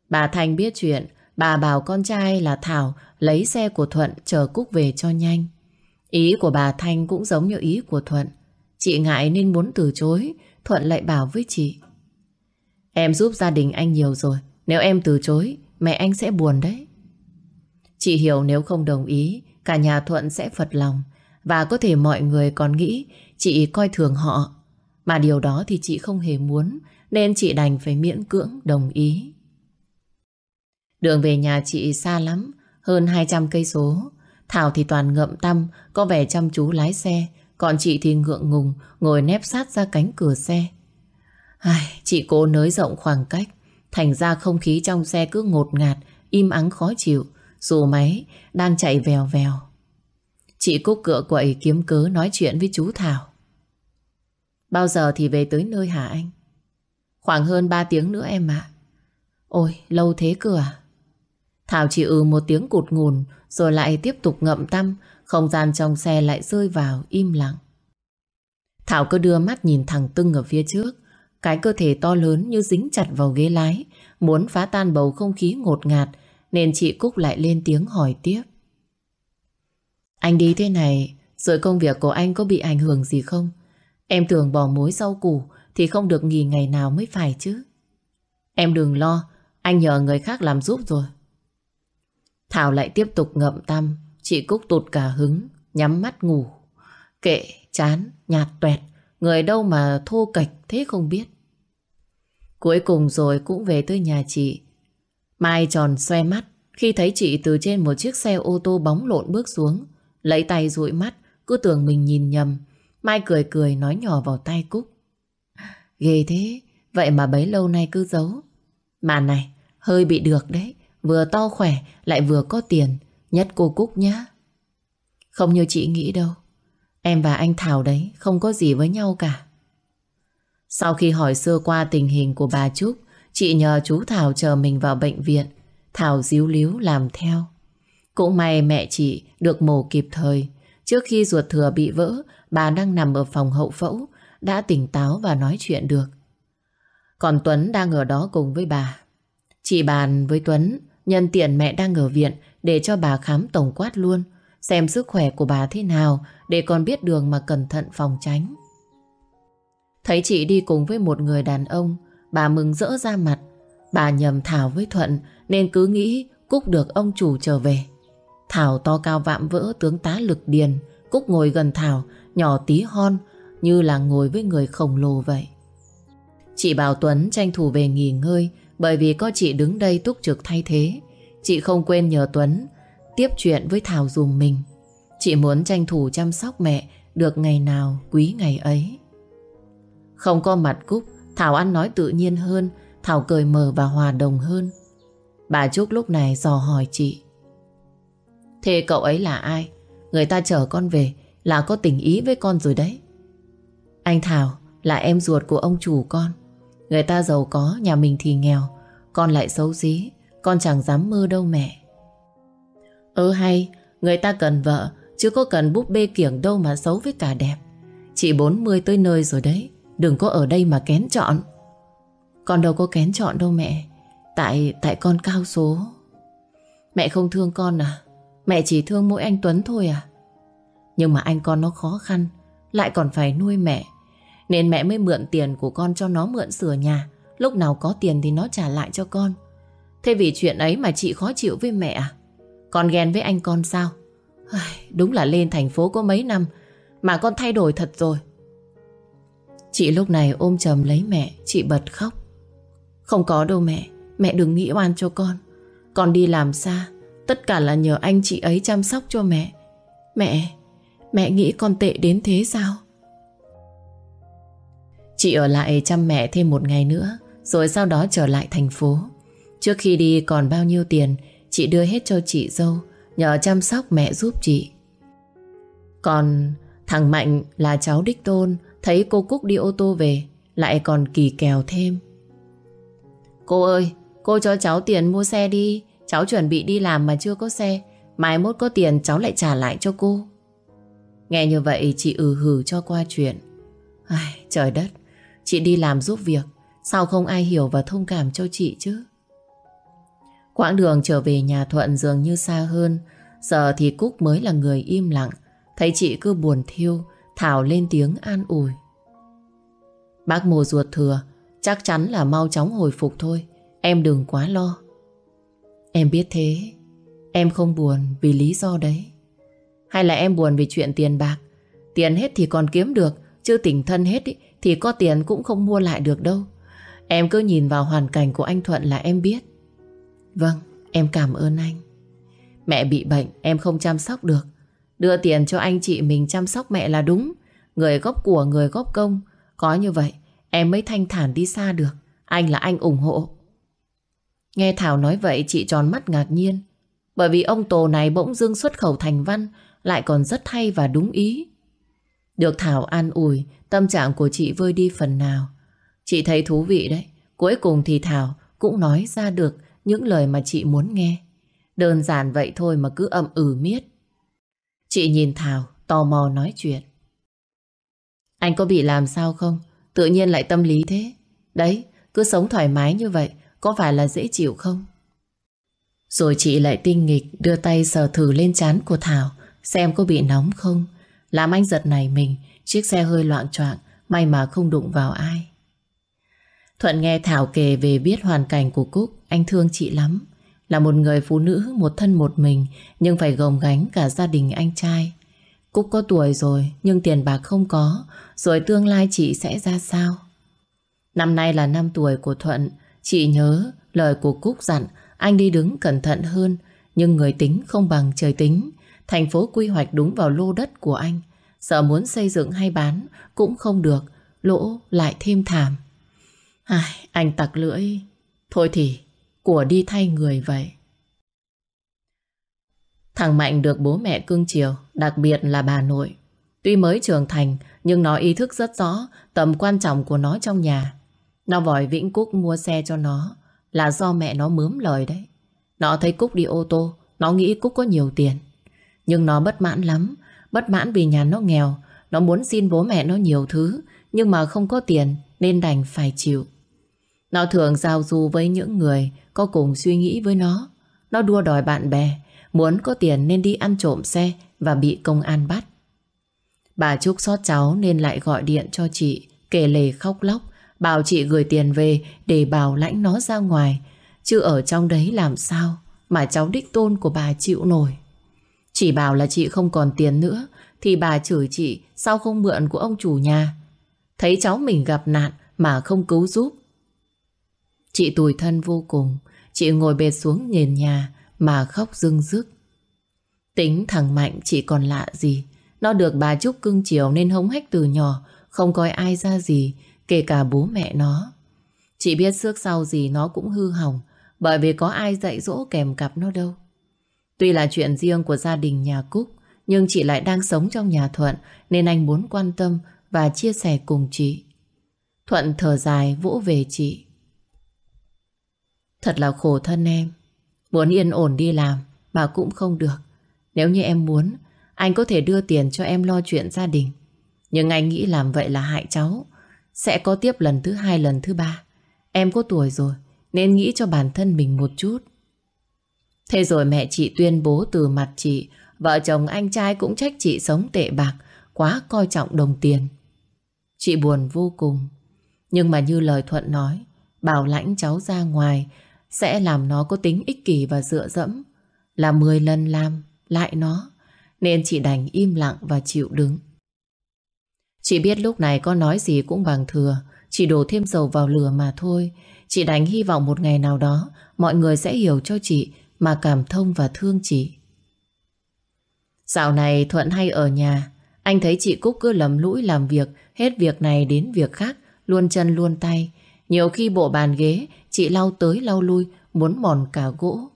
Bà Thành biết chuyện, bà bảo con trai là Thảo lấy xe của Thuận chờ Cúc về cho nhanh. Ý của bà Thanh cũng giống như ý của Thuận. Chị ngại nên muốn từ chối, Thuận lại bảo với chị. Em giúp gia đình anh nhiều rồi, nếu em từ chối, mẹ anh sẽ buồn đấy. Chị hiểu nếu không đồng ý, cả nhà Thuận sẽ phật lòng. Và có thể mọi người còn nghĩ chị coi thường họ. Mà điều đó thì chị không hề muốn, nên chị đành phải miễn cưỡng đồng ý. Đường về nhà chị xa lắm, hơn 200 cây số. Thảo thì toàn ngậm tâm, có vẻ chăm chú lái xe, còn chị thì ngượng ngùng, ngồi nép sát ra cánh cửa xe. Ai, chị cố nới rộng khoảng cách, thành ra không khí trong xe cứ ngột ngạt, im ắng khó chịu, dù máy đang chạy vèo vèo. Chị Cúc cựa quậy kiếm cớ nói chuyện với chú Thảo. Bao giờ thì về tới nơi hả anh? Khoảng hơn 3 tiếng nữa em ạ. Ôi, lâu thế cửa. à? Thảo chỉ ừ một tiếng cụt ngùn rồi lại tiếp tục ngậm tâm, không gian trong xe lại rơi vào im lặng. Thảo cứ đưa mắt nhìn thẳng Tưng ở phía trước, cái cơ thể to lớn như dính chặt vào ghế lái, muốn phá tan bầu không khí ngột ngạt, nên chị Cúc lại lên tiếng hỏi tiếp. Anh đi thế này, rồi công việc của anh có bị ảnh hưởng gì không? Em tưởng bỏ mối sau củ thì không được nghỉ ngày nào mới phải chứ. Em đừng lo, anh nhờ người khác làm giúp rồi. Thảo lại tiếp tục ngậm tâm Chị Cúc tụt cả hứng Nhắm mắt ngủ Kệ, chán, nhạt tuẹt Người đâu mà thô cạch thế không biết Cuối cùng rồi cũng về tới nhà chị Mai tròn xoe mắt Khi thấy chị từ trên một chiếc xe ô tô bóng lộn bước xuống Lấy tay dụi mắt Cứ tưởng mình nhìn nhầm. Mai cười cười nói nhỏ vào tay Cúc. Ghê thế Vậy mà bấy lâu nay cứ giấu. Mà này, hơi bị được đấy Vừa to khỏe lại vừa có tiền Nhất cô Cúc nhá. Không như chị nghĩ đâu. Em và anh Thảo đấy không có gì với nhau cả. Sau khi hỏi xưa qua tình hình của bà Trúc Chị nhờ chú Thảo chờ mình vào bệnh viện. Thảo díu líu làm theo. Cũng may mẹ chị được mổ kịp thời. Trước khi ruột thừa bị vỡ Bà đang nằm ở phòng hậu phẫu Đã tỉnh táo và nói chuyện được. Còn Tuấn đang ở đó cùng với bà. Chị bàn với Tuấn Nhân tiện mẹ đang ở viện để cho bà khám tổng quát luôn, xem sức khỏe của bà thế nào để còn biết đường mà cẩn thận phòng tránh. Thấy chị đi cùng với một người đàn ông, bà mừng rỡ ra mặt. Bà nhầm Thảo với Thuận nên cứ nghĩ Cúc được ông chủ trở về. Thảo to cao vạm vỡ tướng tá lực điền, Cúc ngồi gần Thảo, nhỏ tí hon, như là ngồi với người khổng lồ vậy. Chị bảo Tuấn tranh thủ về nghỉ ngơi, bởi vì có chị đứng đây túc trực thay thế Chị không quên nhờ Tuấn Tiếp chuyện với Thảo dùm mình Chị muốn tranh thủ chăm sóc mẹ Được ngày nào quý ngày ấy Không có mặt Cúc Thảo ăn nói tự nhiên hơn, Thảo cười mờ và hòa đồng hơn. Bà Trúc lúc này dò hỏi chị. Thế cậu ấy là ai? Người ta chở con về là có tình ý với con rồi đấy. Anh Thảo là em ruột của ông chủ con. Người ta giàu có, nhà mình thì nghèo. Con lại xấu xí, con chẳng dám mơ đâu mẹ. Ơ hay, người ta cần vợ, chứ có cần búp bê kiểng đâu mà xấu với cả đẹp. Chị 40 tới nơi rồi đấy, đừng có ở đây mà kén chọn. Con đâu có kén chọn đâu mẹ, tại tại con cao số. Mẹ không thương con à? Mẹ chỉ thương mỗi anh Tuấn thôi à? Nhưng mà anh con nó khó khăn, lại còn phải nuôi mẹ. Nên mẹ mới mượn tiền của con cho nó mượn sửa nhà. Lúc nào có tiền thì nó trả lại cho con. Thế vì chuyện ấy mà chị khó chịu với mẹ à? Con ghen với anh con sao? Đúng là lên thành phố có mấy năm mà con thay đổi thật rồi. Chị lúc này ôm chầm lấy mẹ, chị bật khóc. Không có đâu mẹ, mẹ đừng nghĩ oan cho con. Con đi làm xa, tất cả là nhờ anh chị ấy chăm sóc cho mẹ. Mẹ, mẹ nghĩ con tệ đến thế sao? Chị ở lại chăm mẹ thêm một ngày nữa, rồi sau đó trở lại thành phố. Trước khi đi còn bao nhiêu tiền, chị đưa hết cho chị dâu, nhờ chăm sóc mẹ giúp chị. Còn thằng Mạnh là cháu đích tôn, thấy cô Cúc đi ô tô về, lại còn kỳ kèo thêm. Cô ơi, cô cho cháu tiền mua xe đi, cháu chuẩn bị đi làm mà chưa có xe, mai mốt có tiền cháu lại trả lại cho cô. Nghe như vậy chị ừ hừ cho qua chuyện. Ai, trời đất, chị đi làm giúp việc, sao không ai hiểu và thông cảm cho chị chứ? Quãng đường trở về nhà Thuận dường như xa hơn, giờ thì Cúc mới là người im lặng, thấy chị cứ buồn thiêu, Thảo lên tiếng an ủi. Bác mồ ruột thừa, chắc chắn là mau chóng hồi phục thôi, em đừng quá lo. Em biết thế, em không buồn vì lý do đấy. Hay là em buồn vì chuyện tiền bạc Tiền hết thì còn kiếm được Chứ tình thân hết ý, thì có tiền cũng không mua lại được đâu Em cứ nhìn vào hoàn cảnh của anh Thuận là em biết Vâng, em cảm ơn anh Mẹ bị bệnh em không chăm sóc được Đưa tiền cho anh chị mình chăm sóc mẹ là đúng Người góp của người góp công Có như vậy em mới thanh thản đi xa được Anh là anh ủng hộ Nghe Thảo nói vậy chị tròn mắt ngạc nhiên Bởi vì ông Tổ này bỗng dưng xuất khẩu thành văn lại còn rất hay và đúng ý. Được Thảo an ủi, tâm trạng của chị vơi đi phần nào. Chị thấy thú vị đấy. Cuối cùng thì Thảo cũng nói ra được những lời mà chị muốn nghe. Đơn giản vậy thôi mà cứ ậm ừ miết. Chị nhìn Thảo, tò mò nói chuyện. Anh có bị làm sao không? Tự nhiên lại tâm lý thế. Đấy, cứ sống thoải mái như vậy, có phải là dễ chịu không? Rồi chị lại tinh nghịch đưa tay sờ thử lên chán của Thảo Xem có bị nóng không Làm anh giật này mình Chiếc xe hơi loạn choạng May mà không đụng vào ai Thuận nghe Thảo kể về biết hoàn cảnh của Cúc Anh thương chị lắm là một người phụ nữ một thân một mình Nhưng phải gồng gánh cả gia đình anh trai. Cúc có tuổi rồi Nhưng tiền bạc không có Rồi tương lai chị sẽ ra sao? Năm nay là năm tuổi của Thuận. Chị nhớ lời của Cúc dặn Anh đi đứng cẩn thận hơn Nhưng người tính không bằng trời tính. Thành phố quy hoạch đúng vào lô đất của anh. Sợ muốn xây dựng hay bán Cũng không được Lỗ lại thêm thảm. Ai, Anh tặc lưỡi. Thôi thì của đi thay người vậy? Thằng Mạnh được bố mẹ cưng chiều, Đặc biệt là bà nội. Tuy mới trưởng thành, Nhưng nó ý thức rất rõ Tầm quan trọng của nó trong nhà. Nó vòi Vĩnh Cúc mua xe cho nó, Là do mẹ nó mướm lời đấy. Nó thấy Cúc đi ô tô, Nó nghĩ Cúc có nhiều tiền. Nhưng nó bất mãn lắm, Bất mãn vì nhà nó nghèo. Nó muốn xin bố mẹ nó nhiều thứ, Nhưng mà không có tiền Nên đành phải chịu. Nó thường giao du với những người Có cùng suy nghĩ với nó. Nó đua đòi bạn bè, Muốn có tiền nên đi ăn trộm xe Và bị công an bắt. Bà Trúc xót cháu nên lại gọi điện cho chị, Kể lề khóc lóc, Bảo chị gửi tiền về Để bảo lãnh nó ra ngoài. Chứ ở trong đấy làm sao Mà cháu đích tôn của bà chịu nổi. Chỉ bảo là chị không còn tiền nữa, Thì bà chửi chị, Sao không mượn của ông chủ nhà? Thấy cháu mình gặp nạn Mà không cứu giúp Chị tủi thân vô cùng Chị ngồi bệt xuống nền nhà Mà khóc rưng rức Tính thằng Mạnh chị còn lạ gì Nó được bà Trúc cưng chiều Nên hống hách từ nhỏ Không coi ai ra gì kể cả bố mẹ nó. Chị biết trước sau gì nó cũng hư hỏng, bởi vì có ai dạy dỗ kèm cặp nó đâu. Tuy là chuyện riêng của gia đình nhà Cúc, nhưng chị lại đang sống trong nhà Thuận, nên anh muốn quan tâm và chia sẻ cùng chị. Thuận thở dài vỗ về chị. Thật là khổ thân em. Muốn yên ổn đi làm mà cũng không được. Nếu như em muốn, anh có thể đưa tiền cho em lo chuyện gia đình. Nhưng anh nghĩ làm vậy là hại cháu. Sẽ có tiếp lần thứ hai, lần thứ ba. Em có tuổi rồi, nên nghĩ cho bản thân mình một chút. Thế rồi mẹ chị tuyên bố từ mặt chị, vợ chồng anh trai cũng trách chị sống tệ bạc, quá coi trọng đồng tiền. Chị buồn vô cùng. Nhưng mà như lời Thuận nói, bảo lãnh cháu ra ngoài sẽ làm nó có tính ích kỷ và dựa dẫm. Là 10 lần làm lại nó. Nên chị đành im lặng và chịu đứng. Chị biết lúc này có nói gì cũng bằng thừa. Chỉ đổ thêm dầu vào lửa mà thôi. Chị đành hy vọng một ngày nào đó mọi người sẽ hiểu cho chị mà cảm thông và thương chị. Dạo này Thuận hay ở nhà. Anh thấy chị Cúc cứ lầm lũi làm việc, hết việc này đến việc khác, luôn chân luôn tay. Nhiều khi bộ bàn ghế, chị lau tới lau lui, muốn mòn cả gỗ.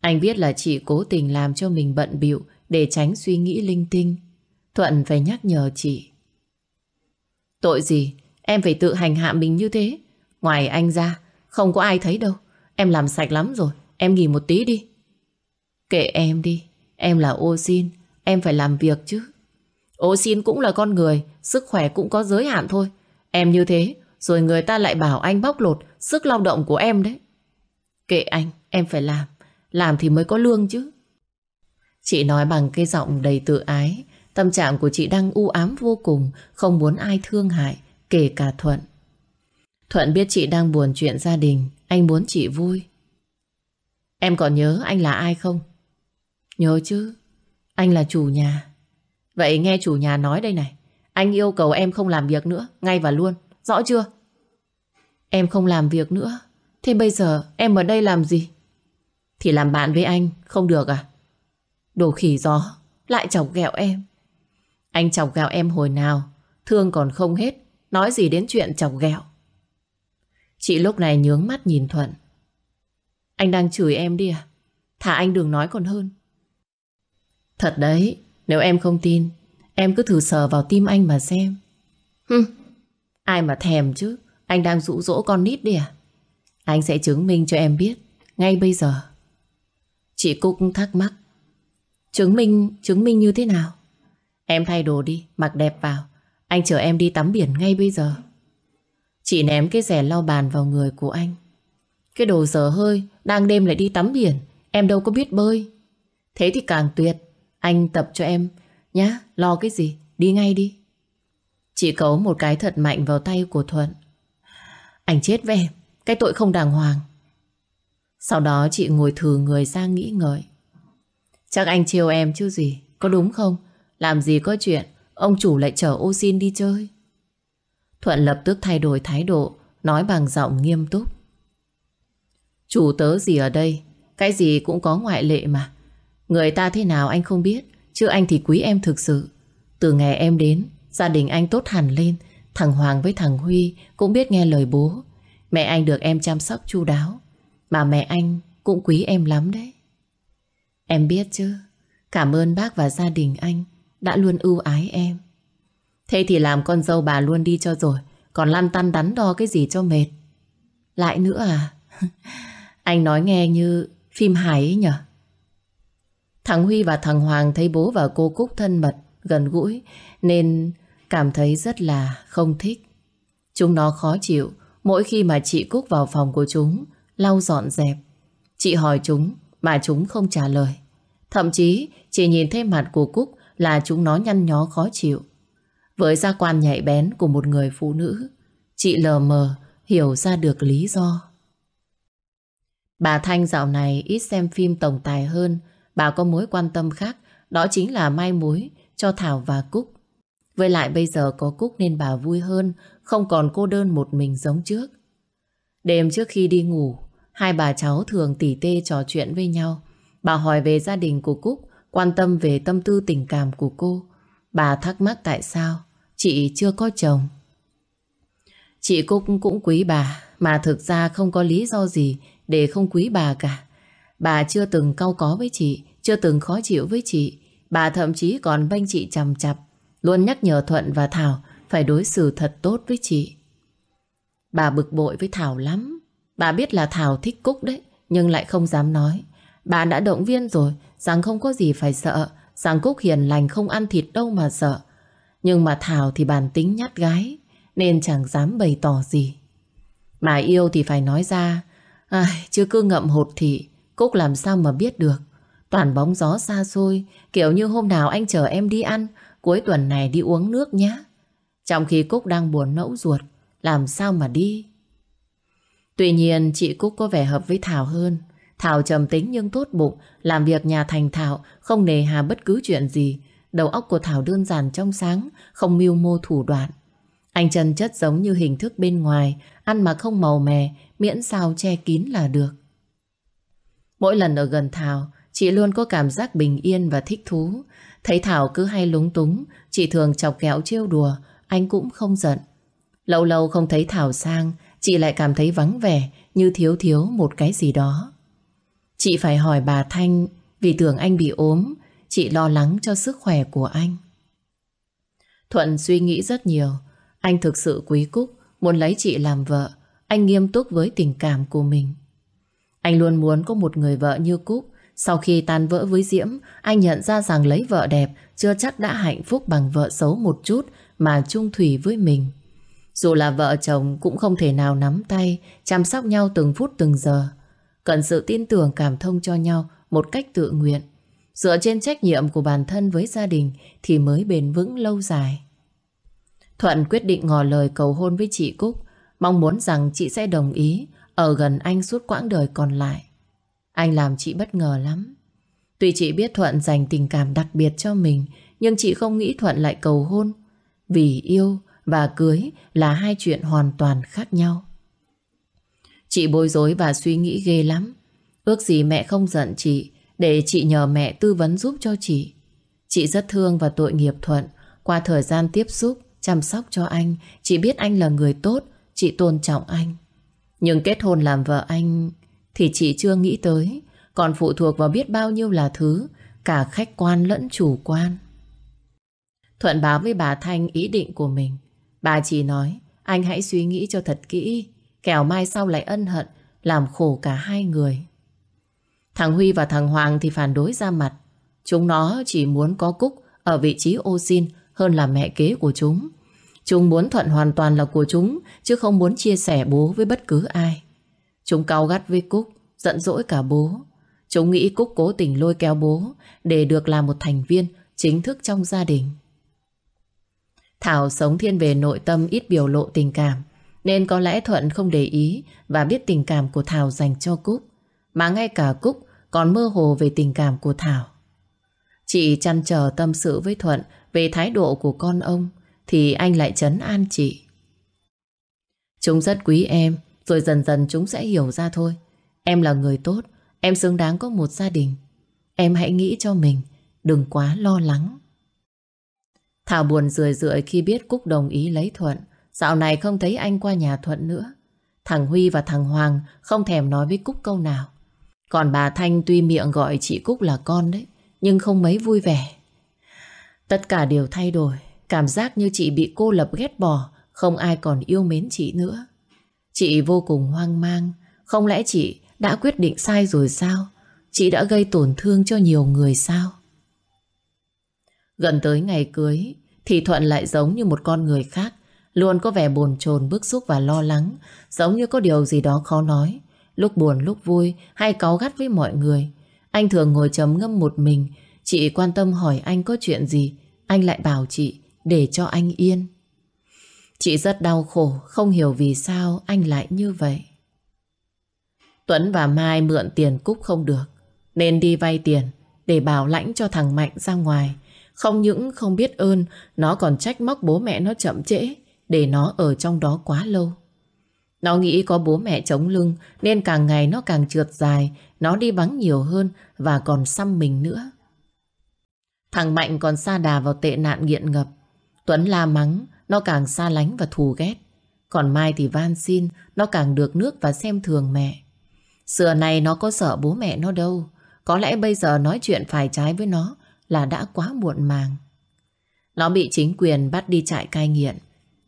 Anh biết là chị cố tình làm cho mình bận bịu để tránh suy nghĩ linh tinh. Thuận phải nhắc nhở chị. Tội gì, em phải tự hành hạ mình như thế. Ngoài anh ra, không có ai thấy đâu. Em làm sạch lắm rồi, em nghỉ một tí đi. Kệ em đi, em là ô xin, em phải làm việc chứ. Ô xin cũng là con người, sức khỏe cũng có giới hạn thôi. Em như thế, rồi người ta lại bảo anh bóc lột sức lao động của em đấy. Kệ anh, em phải làm. Làm thì mới có lương chứ. Chị nói bằng cái giọng đầy tự ái. Tâm trạng của chị đang u ám vô cùng, không muốn ai thương hại, kể cả Thuận. Thuận biết chị đang buồn chuyện gia đình, anh muốn chị vui. Em còn nhớ anh là ai không? Nhớ chứ, anh là chủ nhà. Vậy nghe chủ nhà nói đây này, anh yêu cầu em không làm việc nữa, ngay và luôn, rõ chưa? Em không làm việc nữa, thế bây giờ em ở đây làm gì? Thì làm bạn với anh, không được à? Đồ khỉ gió, lại chọc ghẹo em. Anh chọc ghẹo em hồi nào, thương còn không hết, nói gì đến chuyện chọc ghẹo. Chị lúc này nhướng mắt nhìn Thuận. Anh đang chửi em đi à? Thả anh đừng nói còn hơn. Thật đấy, nếu em không tin, em cứ thử sờ vào tim anh mà xem. Hừm, ai mà thèm chứ, anh đang dụ dỗ con nít đi à? Anh sẽ chứng minh cho em biết, ngay bây giờ. Chị Cúc thắc mắc. Chứng minh, chứng minh như thế nào? Em thay đồ đi, mặc đẹp vào. Anh chở em đi tắm biển ngay bây giờ. Chị ném cái rẻ lau bàn vào người của anh. Cái đồ dở hơi, đang đêm lại đi tắm biển. Em đâu có biết bơi. Thế thì càng tuyệt. Anh tập cho em nhá, lo cái gì, đi ngay đi. Chị cấu một cái thật mạnh vào tay của Thuận. Anh chết với em, cái tội không đàng hoàng. Sau đó chị ngồi thử người ra nghĩ ngợi. Chắc anh chiều em chứ gì, có đúng không? Làm gì có chuyện, ông chủ lại chở ô xin đi chơi. Thuận lập tức thay đổi thái độ, nói bằng giọng nghiêm túc. Chủ tớ gì ở đây, cái gì cũng có ngoại lệ mà. Người ta thế nào anh không biết, chứ anh thì quý em thực sự. Từ ngày em đến, gia đình anh tốt hẳn lên, thằng Hoàng với thằng Huy cũng biết nghe lời bố. Mẹ anh được em chăm sóc chu đáo, mà mẹ anh cũng quý em lắm đấy. Em biết chứ, cảm ơn bác và gia đình anh đã luôn ưu ái em. Thế thì làm con dâu bà luôn đi cho rồi. Còn lăn tăn đắn đo cái gì cho mệt. Lại nữa à? Anh nói nghe như phim hài ấy nhở? Thằng Huy và thằng Hoàng thấy bố và cô Cúc thân mật Gần gũi Nên cảm thấy rất là không thích. Chúng nó khó chịu Mỗi khi mà chị Cúc vào phòng của chúng Lau dọn dẹp. Chị hỏi chúng mà chúng không trả lời. Thậm chí chỉ nhìn thấy mặt của Cúc Là chúng nó nhăn nhó khó chịu. Với gia quan nhạy bén của một người phụ nữ, chị lờ mờ hiểu ra được lý do. Bà Thanh dạo này ít xem phim tổng tài hơn, bà có mối quan tâm khác, đó chính là mai mối cho Thảo và Cúc. Với lại bây giờ có Cúc nên bà vui hơn, không còn cô đơn một mình giống trước. Đêm trước khi đi ngủ, hai bà cháu thường tỉ tê trò chuyện với nhau. Bà hỏi về gia đình của Cúc, quan tâm về tâm tư tình cảm của cô. Bà thắc mắc tại sao Chị chưa có chồng Chị Cúc cũng quý bà, mà thực ra không có lý do gì để không quý bà cả. Bà chưa từng cau có với chị, chưa từng khó chịu với chị. Bà thậm chí còn bênh chị chằm chặp, luôn nhắc nhở Thuận và Thảo phải đối xử thật tốt với chị. Bà bực bội với Thảo lắm. Bà biết là Thảo thích Cúc đấy, nhưng lại không dám nói. Bà đã động viên rồi, rằng không có gì phải sợ, rằng Cúc hiền lành không ăn thịt đâu mà sợ. Nhưng mà Thảo thì bản tính nhát gái, nên chẳng dám bày tỏ gì. Mà yêu thì phải nói ra, ai, chứ cứ ngậm hột thì Cúc làm sao mà biết được. Toàn bóng gió xa xôi, kiểu như hôm nào anh chờ em đi ăn, cuối tuần này đi uống nước nhé. Trong khi Cúc đang buồn nẫu ruột, làm sao mà đi? Tuy nhiên chị Cúc có vẻ hợp với Thảo hơn. Thảo trầm tính nhưng tốt bụng, làm việc nhà thành Thảo, không nề hà bất cứ chuyện gì. Đầu óc của Thảo đơn giản trong sáng, không mưu mô thủ đoạn. Anh chân chất giống như hình thức bên ngoài, ăn mà không màu mè, miễn sao che kín là được. Mỗi lần ở gần Thảo, chị luôn có cảm giác bình yên và thích thú. Thấy Thảo cứ hay lúng túng, chị thường chọc kẹo trêu đùa, anh cũng không giận. Lâu lâu không thấy Thảo sang, chị lại cảm thấy vắng vẻ, như thiếu thiếu một cái gì đó. Chị phải hỏi bà Thanh vì tưởng anh bị ốm, chị lo lắng cho sức khỏe của anh. Thuận suy nghĩ rất nhiều, anh thực sự quý Cúc, muốn lấy chị làm vợ, anh nghiêm túc với tình cảm của mình. Anh luôn muốn có một người vợ như Cúc, sau khi tan vỡ với Diễm, anh nhận ra rằng lấy vợ đẹp chưa chắc đã hạnh phúc bằng vợ xấu một chút mà chung thủy với mình. Dù là vợ chồng cũng không thể nào nắm tay, chăm sóc nhau từng phút từng giờ. Cần sự tin tưởng cảm thông cho nhau một cách tự nguyện. Dựa trên trách nhiệm của bản thân với gia đình thì mới bền vững lâu dài. Thuận quyết định ngỏ lời cầu hôn với chị Cúc, mong muốn rằng chị sẽ đồng ý ở gần anh suốt quãng đời còn lại. Anh làm chị bất ngờ lắm. Tuy chị biết Thuận dành tình cảm đặc biệt cho mình, nhưng chị không nghĩ Thuận lại cầu hôn. Vì yêu và cưới là hai chuyện hoàn toàn khác nhau. Chị bối rối và suy nghĩ ghê lắm. Ước gì mẹ không giận chị để chị nhờ mẹ tư vấn giúp cho chị. Chị rất thương và tội nghiệp Thuận. Qua thời gian tiếp xúc, chăm sóc cho anh, chị biết anh là người tốt, chị tôn trọng anh. Nhưng kết hôn làm vợ anh thì chị chưa nghĩ tới, còn phụ thuộc vào biết bao nhiêu là thứ, cả khách quan lẫn chủ quan. Thuận báo với bà Thanh ý định của mình. Bà chỉ nói, anh hãy suy nghĩ cho thật kỹ, kẻo mai sau lại ân hận, làm khổ cả hai người. Thằng Huy và thằng Hoàng thì phản đối ra mặt. Chúng nó chỉ muốn có Cúc ở vị trí ô xin hơn là mẹ kế của chúng. Chúng muốn Thuận hoàn toàn là của chúng, chứ không muốn chia sẻ bố với bất cứ ai. Chúng cao gắt với Cúc, giận dỗi cả bố. Chúng nghĩ Cúc cố tình lôi kéo bố để được là một thành viên chính thức trong gia đình. Thảo sống thiên về nội tâm ít biểu lộ tình cảm, nên có lẽ Thuận không để ý và biết tình cảm của Thảo dành cho Cúc. Mà ngay cả Cúc còn mơ hồ về tình cảm của Thảo. Chị chăn trở tâm sự với Thuận về thái độ của con ông, thì anh lại chấn an chị. Chúng rất quý em, rồi dần dần chúng sẽ hiểu ra thôi. Em là người tốt, em xứng đáng có một gia đình. Em hãy nghĩ cho mình, đừng quá lo lắng. Thảo buồn rười rượi khi biết Cúc đồng ý lấy Thuận. Dạo này không thấy anh qua nhà Thuận nữa. Thằng Huy và thằng Hoàng không thèm nói với Cúc câu nào. Còn bà Thanh tuy miệng gọi chị Cúc là con đấy, nhưng không mấy vui vẻ. Tất cả đều thay đổi, cảm giác như chị bị cô lập ghét bỏ, không ai còn yêu mến chị nữa. Chị vô cùng hoang mang, không lẽ chị đã quyết định sai rồi sao? Chị đã gây tổn thương cho nhiều người sao? Gần tới ngày cưới thì Thuận lại giống như một con người khác, luôn có vẻ bồn chồn bức xúc và lo lắng, giống như có điều gì đó khó nói. Lúc buồn lúc vui hay cáu gắt với mọi người. Anh thường ngồi chấm ngâm một mình, chị quan tâm hỏi anh có chuyện gì, anh lại bảo chị để cho anh yên. Chị rất đau khổ, không hiểu vì sao anh lại như vậy. Tuấn và Mai mượn tiền Cúc không được, nên đi vay tiền để bảo lãnh cho thằng Mạnh ra ngoài. Không những không biết ơn, nó còn trách móc bố mẹ nó chậm trễ để nó ở trong đó quá lâu. Nó nghĩ có bố mẹ chống lưng nên càng ngày nó càng trượt dài, nó đi vắng nhiều hơn và còn xăm mình nữa. Thằng Mạnh còn xa đà vào tệ nạn nghiện ngập. Tuấn la mắng, nó càng xa lánh và thù ghét. Còn Mai thì van xin, nó càng được nước và xem thường mẹ. Xưa này nó có sợ bố mẹ nó đâu. Có lẽ bây giờ nói chuyện phải trái với nó là đã quá muộn màng. Nó bị chính quyền bắt đi trại cai nghiện.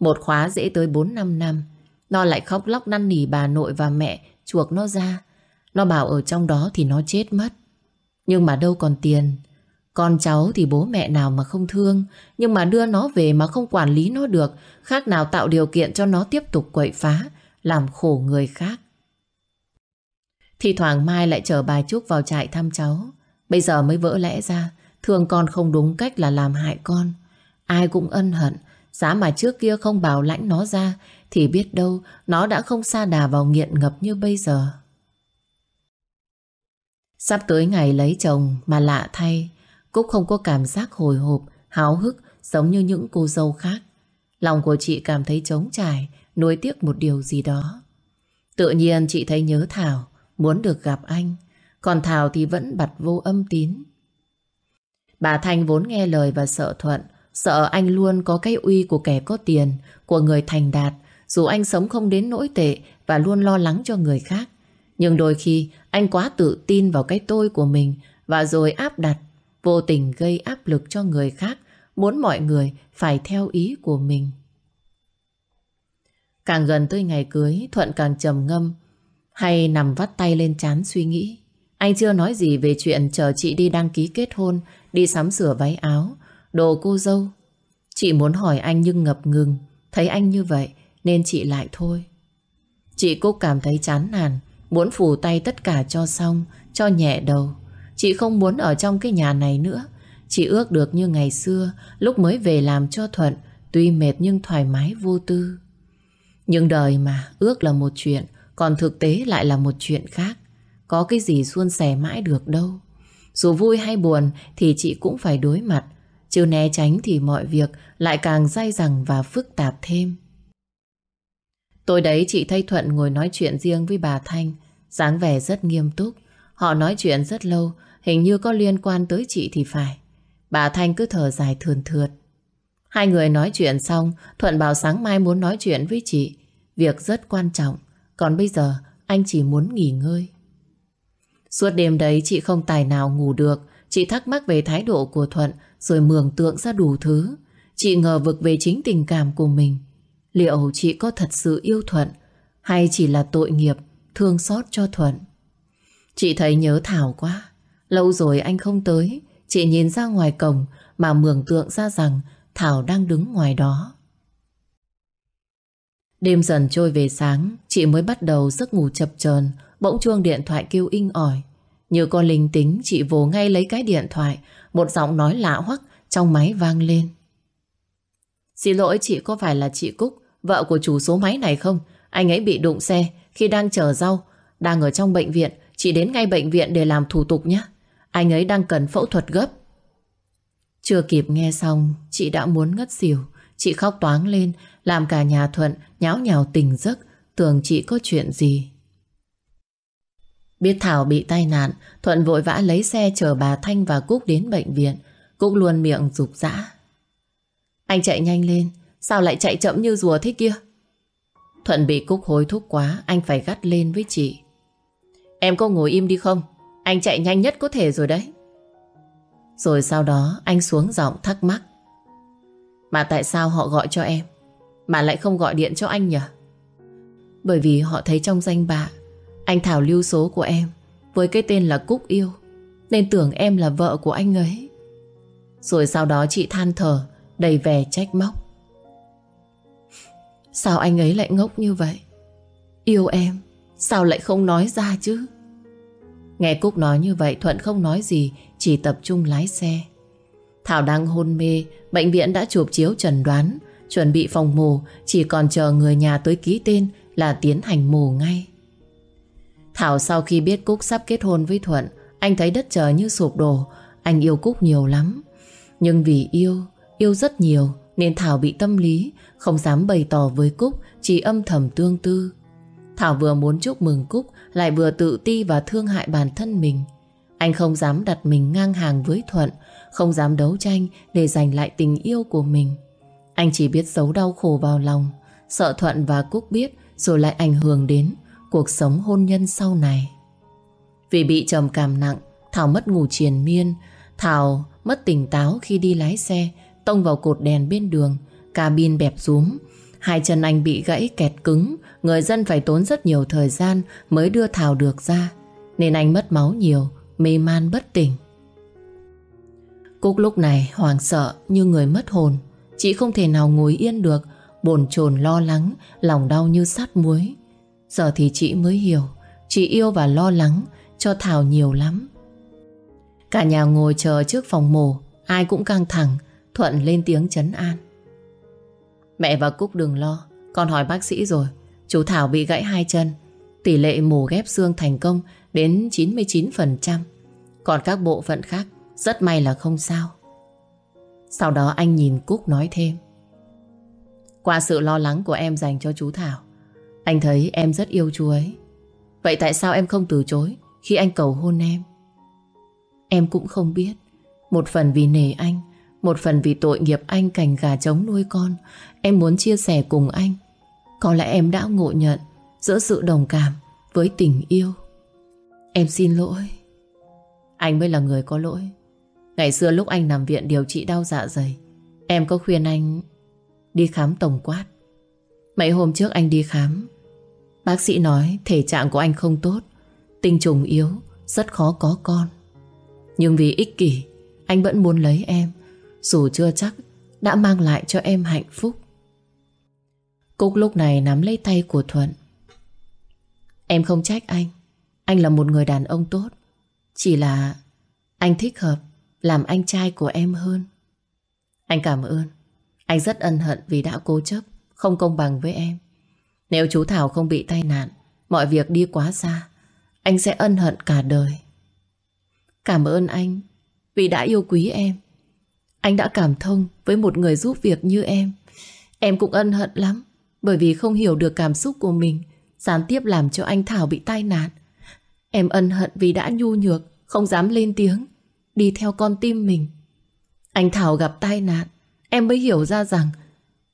Một khóa dễ tới 4-5 năm. Nó lại khóc lóc năn nỉ bà nội và mẹ chuộc nó ra. Nó bảo ở trong đó thì nó chết mất. Nhưng mà đâu còn tiền. Con cháu thì bố mẹ nào mà không thương. Nhưng mà đưa nó về mà không quản lý nó được. Khác nào tạo điều kiện cho nó tiếp tục quậy phá. Làm khổ người khác. Thì thoảng Mai lại chở bà Trúc vào trại thăm cháu. Bây giờ mới vỡ lẽ ra. Thương con không đúng cách là làm hại con. Ai cũng ân hận. Giá mà trước kia không bảo lãnh nó ra thì biết đâu nó đã không xa đà vào nghiện ngập như bây giờ. Sắp tới ngày lấy chồng mà lạ thay, Cúc không có cảm giác hồi hộp, háo hức giống như những cô dâu khác. Lòng của chị cảm thấy trống trải, nuối tiếc một điều gì đó. Tự nhiên chị thấy nhớ Thảo, muốn được gặp anh. Còn Thảo thì vẫn bật vô âm tín. Bà Thanh vốn nghe lời và sợ Thuận, sợ anh luôn có cái uy của kẻ có tiền, của người thành đạt, dù anh sống không đến nỗi tệ và luôn lo lắng cho người khác. Nhưng đôi khi anh quá tự tin vào cái tôi của mình và rồi áp đặt, vô tình gây áp lực cho người khác, muốn mọi người phải theo ý của mình. Càng gần tới ngày cưới, Thuận càng trầm ngâm, hay nằm vắt tay lên chán suy nghĩ. Anh chưa nói gì về chuyện chờ chị đi đăng ký kết hôn, đi sắm sửa váy áo, đồ cô dâu. Chị muốn hỏi anh nhưng ngập ngừng, thấy anh như vậy nên chị lại thôi. Chị Cúc cảm thấy chán nản, muốn phủ tay tất cả cho xong, cho nhẹ đầu. Chị không muốn ở trong cái nhà này nữa. Chị ước được như ngày xưa, lúc mới về làm cho Thuận, tuy mệt nhưng thoải mái vô tư. Nhưng đời mà, ước là một chuyện, còn thực tế lại là một chuyện khác. Có cái gì suôn sẻ mãi được đâu. Dù vui hay buồn thì chị cũng phải đối mặt. Chứ né tránh thì mọi việc lại càng dai dẳng và phức tạp thêm. Tối đấy chị thấy Thuận ngồi nói chuyện riêng với bà Thanh, dáng vẻ rất nghiêm túc. Họ nói chuyện rất lâu, hình như có liên quan tới chị thì phải. Bà Thanh cứ thở dài thườn thượt. Hai người nói chuyện xong, Thuận bảo sáng mai muốn nói chuyện với chị. Việc rất quan trọng, còn bây giờ anh chỉ muốn nghỉ ngơi. Suốt đêm đấy chị không tài nào ngủ được, chị thắc mắc về thái độ của Thuận rồi mường tượng ra đủ thứ. Chị ngờ vực về chính tình cảm của mình. Liệu chị có thật sự yêu Thuận hay chỉ là tội nghiệp thương xót cho Thuận? Chị thấy nhớ Thảo quá. Lâu rồi anh không tới. Chị nhìn ra ngoài cổng mà mường tượng ra rằng Thảo đang đứng ngoài đó. Đêm dần trôi về sáng, chị mới bắt đầu giấc ngủ chập chờn, bỗng chuông điện thoại kêu inh ỏi. Như con linh tính, chị vồ ngay lấy cái điện thoại, một giọng nói lạ hoắc trong máy vang lên. Xin lỗi chị có phải là chị Cúc, vợ của chủ số máy này không? Anh ấy bị đụng xe khi đang chở rau, đang ở trong bệnh viện, chị đến ngay bệnh viện để làm thủ tục nhé. Anh ấy đang cần phẫu thuật gấp. Chưa kịp nghe xong, chị đã muốn ngất xỉu. Chị khóc toáng lên, làm cả nhà Thuận nháo nhào tỉnh giấc, tưởng chị có chuyện gì. Biết Thảo bị tai nạn, Thuận vội vã lấy xe chở bà Thanh và Cúc đến bệnh viện. Cúc luôn miệng rục rã. Anh chạy nhanh lên, sao lại chạy chậm như rùa thế kia? Thuận bị Cúc hối thúc quá, anh phải gắt lên với chị. Em có ngồi im đi không? Anh chạy nhanh nhất có thể rồi đấy. Rồi sau đó, anh xuống giọng thắc mắc. Mà tại sao họ gọi cho em, Mà lại không gọi điện cho anh nhỉ Bởi vì họ thấy trong danh bạ, Anh Thảo lưu số của em Với cái tên là Cúc Yêu, Nên tưởng em là vợ của anh ấy Rồi sau đó chị than thở, Đầy vẻ trách móc Sao anh ấy lại ngốc như vậy Yêu em, Sao lại không nói ra chứ Nghe Cúc nói như vậy Thuận không nói gì Chỉ tập trung lái xe Thảo đang hôn mê, bệnh viện đã chụp chiếu trần đoán, chuẩn bị phòng mổ, chỉ còn chờ người nhà tới ký tên là tiến hành mổ ngay. Thảo sau khi biết Cúc sắp kết hôn với Thuận, anh thấy đất trời như sụp đổ, anh yêu Cúc nhiều lắm. Nhưng vì yêu, yêu rất nhiều, nên Thảo bị tâm lý, không dám bày tỏ với Cúc, chỉ âm thầm tương tư. Thảo vừa muốn chúc mừng Cúc, lại vừa tự ti và thương hại bản thân mình. Anh không dám đặt mình ngang hàng với Thuận, không dám đấu tranh để giành lại tình yêu của mình. Anh chỉ biết giấu đau khổ vào lòng, Sợ Thuận và Cúc biết rồi lại ảnh hưởng đến cuộc sống hôn nhân sau này. Vì bị trầm cảm nặng, Thảo mất ngủ triền miên. Thảo mất tỉnh táo khi đi lái xe, tông vào cột đèn bên đường, cabin bẹp rúm. Hai chân anh bị gãy kẹt cứng, người dân phải tốn rất nhiều thời gian mới đưa Thảo được ra. Nên anh mất máu nhiều, mê man bất tỉnh. Cúc lúc này hoảng sợ như người mất hồn. Chị không thể nào ngồi yên được, bồn chồn lo lắng, lòng đau như sát muối. Giờ thì chị mới hiểu, chị yêu và lo lắng cho Thảo nhiều lắm. Cả nhà ngồi chờ trước phòng mổ, ai cũng căng thẳng, Thuận lên tiếng chấn an. Mẹ và Cúc đừng lo, con hỏi bác sĩ rồi, chú Thảo bị gãy hai chân, tỷ lệ mổ ghép xương thành công đến 99%. Còn các bộ phận khác rất may là không sao. Sau đó anh nhìn Cúc nói thêm. Qua sự lo lắng của em dành cho chú Thảo, anh thấy em rất yêu chú ấy. Vậy tại sao em không từ chối khi anh cầu hôn em? Em cũng không biết. Một phần vì nể anh, một phần vì tội nghiệp anh cành gà trống nuôi con. Em muốn chia sẻ cùng anh. Có lẽ em đã ngộ nhận giữa sự đồng cảm với tình yêu. Em xin lỗi. Anh mới là người có lỗi. Ngày xưa lúc anh nằm viện điều trị đau dạ dày, em có khuyên anh đi khám tổng quát. Mấy hôm trước anh đi khám, bác sĩ nói thể trạng của anh không tốt, tinh trùng yếu, rất khó có con. Nhưng vì ích kỷ, anh vẫn muốn lấy em, dù chưa chắc đã mang lại cho em hạnh phúc. Cúc lúc này nắm lấy tay của Thuận. Em không trách anh, anh là một người đàn ông tốt. Chỉ là anh thích hợp làm anh trai của em hơn. Anh cảm ơn. Anh rất ân hận vì đã cố chấp, không công bằng với em. Nếu chú Thảo không bị tai nạn, mọi việc đi quá xa, anh sẽ ân hận cả đời. Cảm ơn anh vì đã yêu quý em. Anh đã cảm thông với một người giúp việc như em. Em cũng ân hận lắm bởi vì không hiểu được cảm xúc của mình gián tiếp làm cho anh Thảo bị tai nạn. Em ân hận vì đã nhu nhược, không dám lên tiếng, đi theo con tim mình. Anh Thảo gặp tai nạn, em mới hiểu ra rằng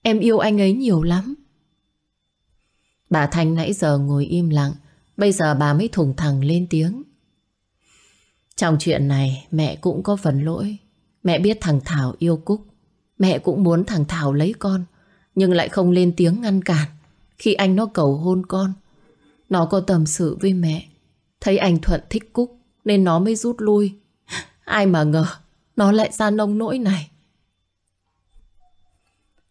em yêu anh ấy nhiều lắm. Bà Thanh nãy giờ ngồi im lặng, bây giờ bà mới thủng thẳng lên tiếng. Trong chuyện này mẹ cũng có phần lỗi. Mẹ biết thằng Thảo yêu Cúc. Mẹ cũng muốn thằng Thảo lấy con, nhưng lại không lên tiếng ngăn cản khi anh nó cầu hôn con. Nó có tâm sự với mẹ. Thấy anh Thuận thích Cúc nên nó mới rút lui. Ai mà ngờ nó lại ra nông nỗi này.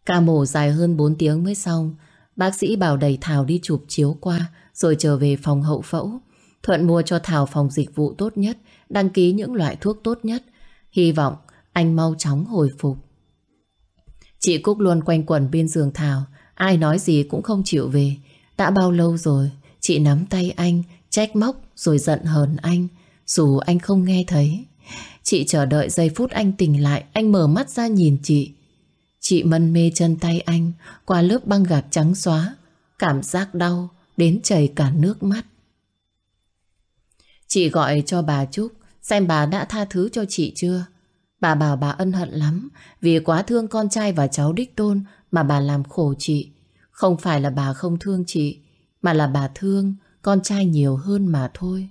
Ca mổ dài hơn 4 tiếng mới xong. Bác sĩ bảo đẩy Thảo đi chụp chiếu qua rồi trở về phòng hậu phẫu. Thuận mua cho Thảo phòng dịch vụ tốt nhất, đăng ký những loại thuốc tốt nhất. Hy vọng anh mau chóng hồi phục. Chị Cúc luôn quanh quẩn bên giường Thảo, ai nói gì cũng không chịu về. Đã bao lâu rồi, chị nắm tay anh, trách móc rồi giận hờn anh, dù anh không nghe thấy. Chị chờ đợi giây phút anh tỉnh lại, anh mở mắt ra nhìn chị. Chị mân mê chân tay anh qua lớp băng gạc trắng xóa, cảm giác đau đến chảy cả nước mắt. Chị gọi cho bà Trúc xem bà đã tha thứ cho chị chưa. Bà bảo bà ân hận lắm vì quá thương con trai và cháu đích tôn mà bà làm khổ chị. Không phải là bà không thương chị, mà là bà thương con trai nhiều hơn mà thôi.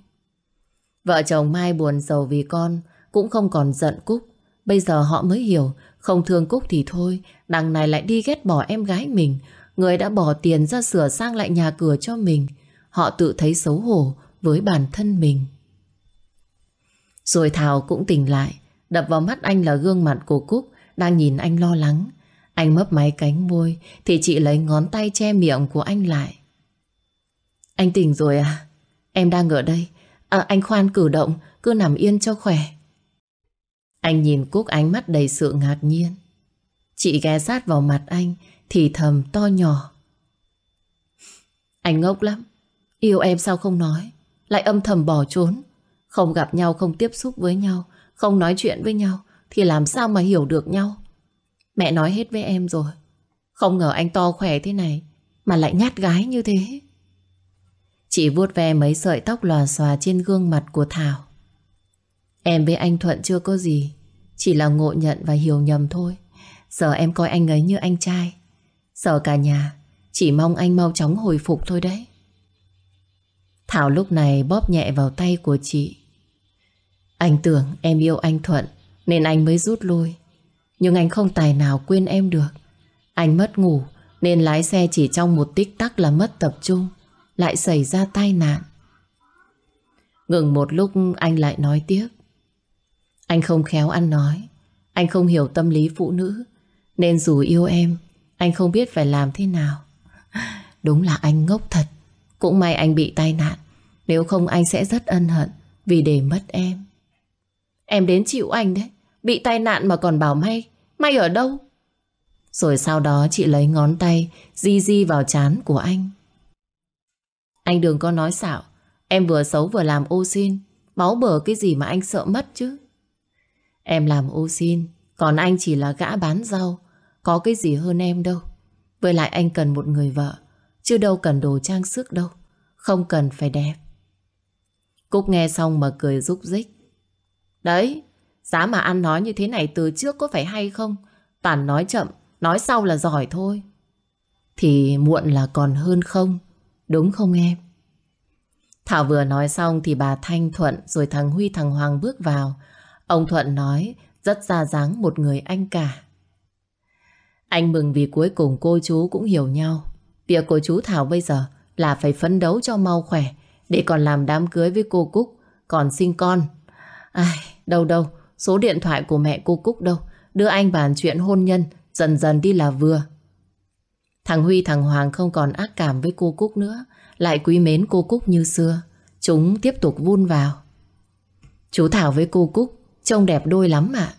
Vợ chồng Mai buồn giàu vì con, cũng không còn giận Cúc. Bây giờ họ mới hiểu, không thương Cúc thì thôi, đằng này lại đi ghét bỏ em gái mình. Người đã bỏ tiền ra sửa sang lại nhà cửa cho mình. Họ tự thấy xấu hổ với bản thân mình. Rồi Thảo cũng tỉnh lại, đập vào mắt anh là gương mặt của Cúc đang nhìn anh lo lắng. Anh mấp máy cánh môi thì chị lấy ngón tay che miệng của anh lại. Anh tỉnh rồi à? Em đang ở đây. À, anh khoan cử động, cứ nằm yên cho khỏe. Anh nhìn Cúc ánh mắt đầy sự ngạc nhiên. Chị ghé sát vào mặt anh, thì thầm to nhỏ. Anh ngốc lắm. Yêu em sao không nói? Lại âm thầm bỏ trốn. Không gặp nhau, không tiếp xúc với nhau, không nói chuyện với nhau, thì làm sao mà hiểu được nhau? Mẹ nói hết với em rồi. Không ngờ anh to khỏe thế này, mà lại nhát gái như thế. Chị vuốt ve mấy sợi tóc lòa xòa trên gương mặt của Thảo. Em với anh Thuận chưa có gì, chỉ là ngộ nhận và hiểu nhầm thôi. Giờ em coi anh ấy như anh trai. Sợ cả nhà, Chỉ mong anh mau chóng hồi phục thôi đấy Thảo lúc này bóp nhẹ vào tay của chị anh tưởng em yêu anh Thuận, Nên anh mới rút lui. Nhưng anh không tài nào quên em được. Anh mất ngủ, Nên lái xe chỉ trong một tích tắc là mất tập trung, Lại xảy ra tai nạn. Ngừng một lúc, anh lại nói tiếp. Anh không khéo ăn nói, Anh không hiểu tâm lý phụ nữ, Nên dù yêu em, Anh không biết phải làm thế nào. Đúng là anh ngốc thật. Cũng may anh bị tai nạn, Nếu không anh sẽ rất ân hận Vì để mất em. Em đến chịu anh đấy. Bị tai nạn mà còn bảo may May ở đâu? Rồi sau đó chị lấy ngón tay, Di di vào chán của anh. Anh đừng có nói xạo. Em vừa xấu vừa làm ô xin. Máu bờ cái gì mà anh sợ mất chứ? Em làm ô xin, Còn anh chỉ là gã bán rau. Có cái gì hơn em đâu. Với lại anh cần một người vợ, Chứ đâu cần đồ trang sức đâu. Không cần phải đẹp. Cúc nghe xong mà cười rúc rích. Đấy Giá mà ăn nói như thế này từ trước có phải hay không Toàn nói chậm Nói sau là giỏi thôi Thì muộn là còn hơn không Đúng không em Thảo vừa nói xong thì bà Thanh Thuận rồi thằng Huy thằng Hoàng bước vào. Ông Thuận nói rất ra dáng một người anh cả. Anh mừng vì cuối cùng cô chú cũng hiểu nhau. Việc của chú Thảo bây giờ là phải phấn đấu cho mau khỏe để còn làm đám cưới với cô Cúc, còn sinh con. Ai, đâu đâu, số điện thoại của mẹ cô Cúc đâu. Đưa anh bàn chuyện hôn nhân, dần dần đi là vừa. Thằng Huy thằng Hoàng không còn ác cảm với cô Cúc nữa lại quý mến cô Cúc như xưa. Chúng tiếp tục vun vào. Chú Thảo với cô Cúc trông đẹp đôi lắm ạ.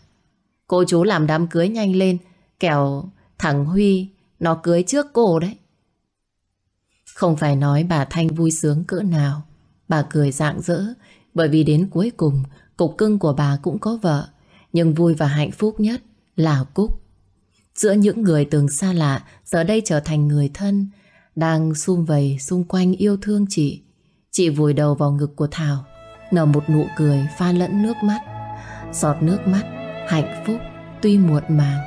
Cô chú làm đám cưới nhanh lên, kẻo thằng Huy nó cưới trước cô đấy. Không phải nói bà Thanh vui sướng cỡ nào. Bà cười rạng rỡ bởi vì đến cuối cùng cục cưng của bà cũng có vợ. Nhưng vui và hạnh phúc nhất là Cúc. Giữa những người từng xa lạ giờ đây trở thành người thân đang xung vầy xung quanh yêu thương chị. Chị vùi đầu vào ngực của Thảo, nở một nụ cười pha lẫn nước mắt. Giọt nước mắt, hạnh phúc, tuy muộn màng,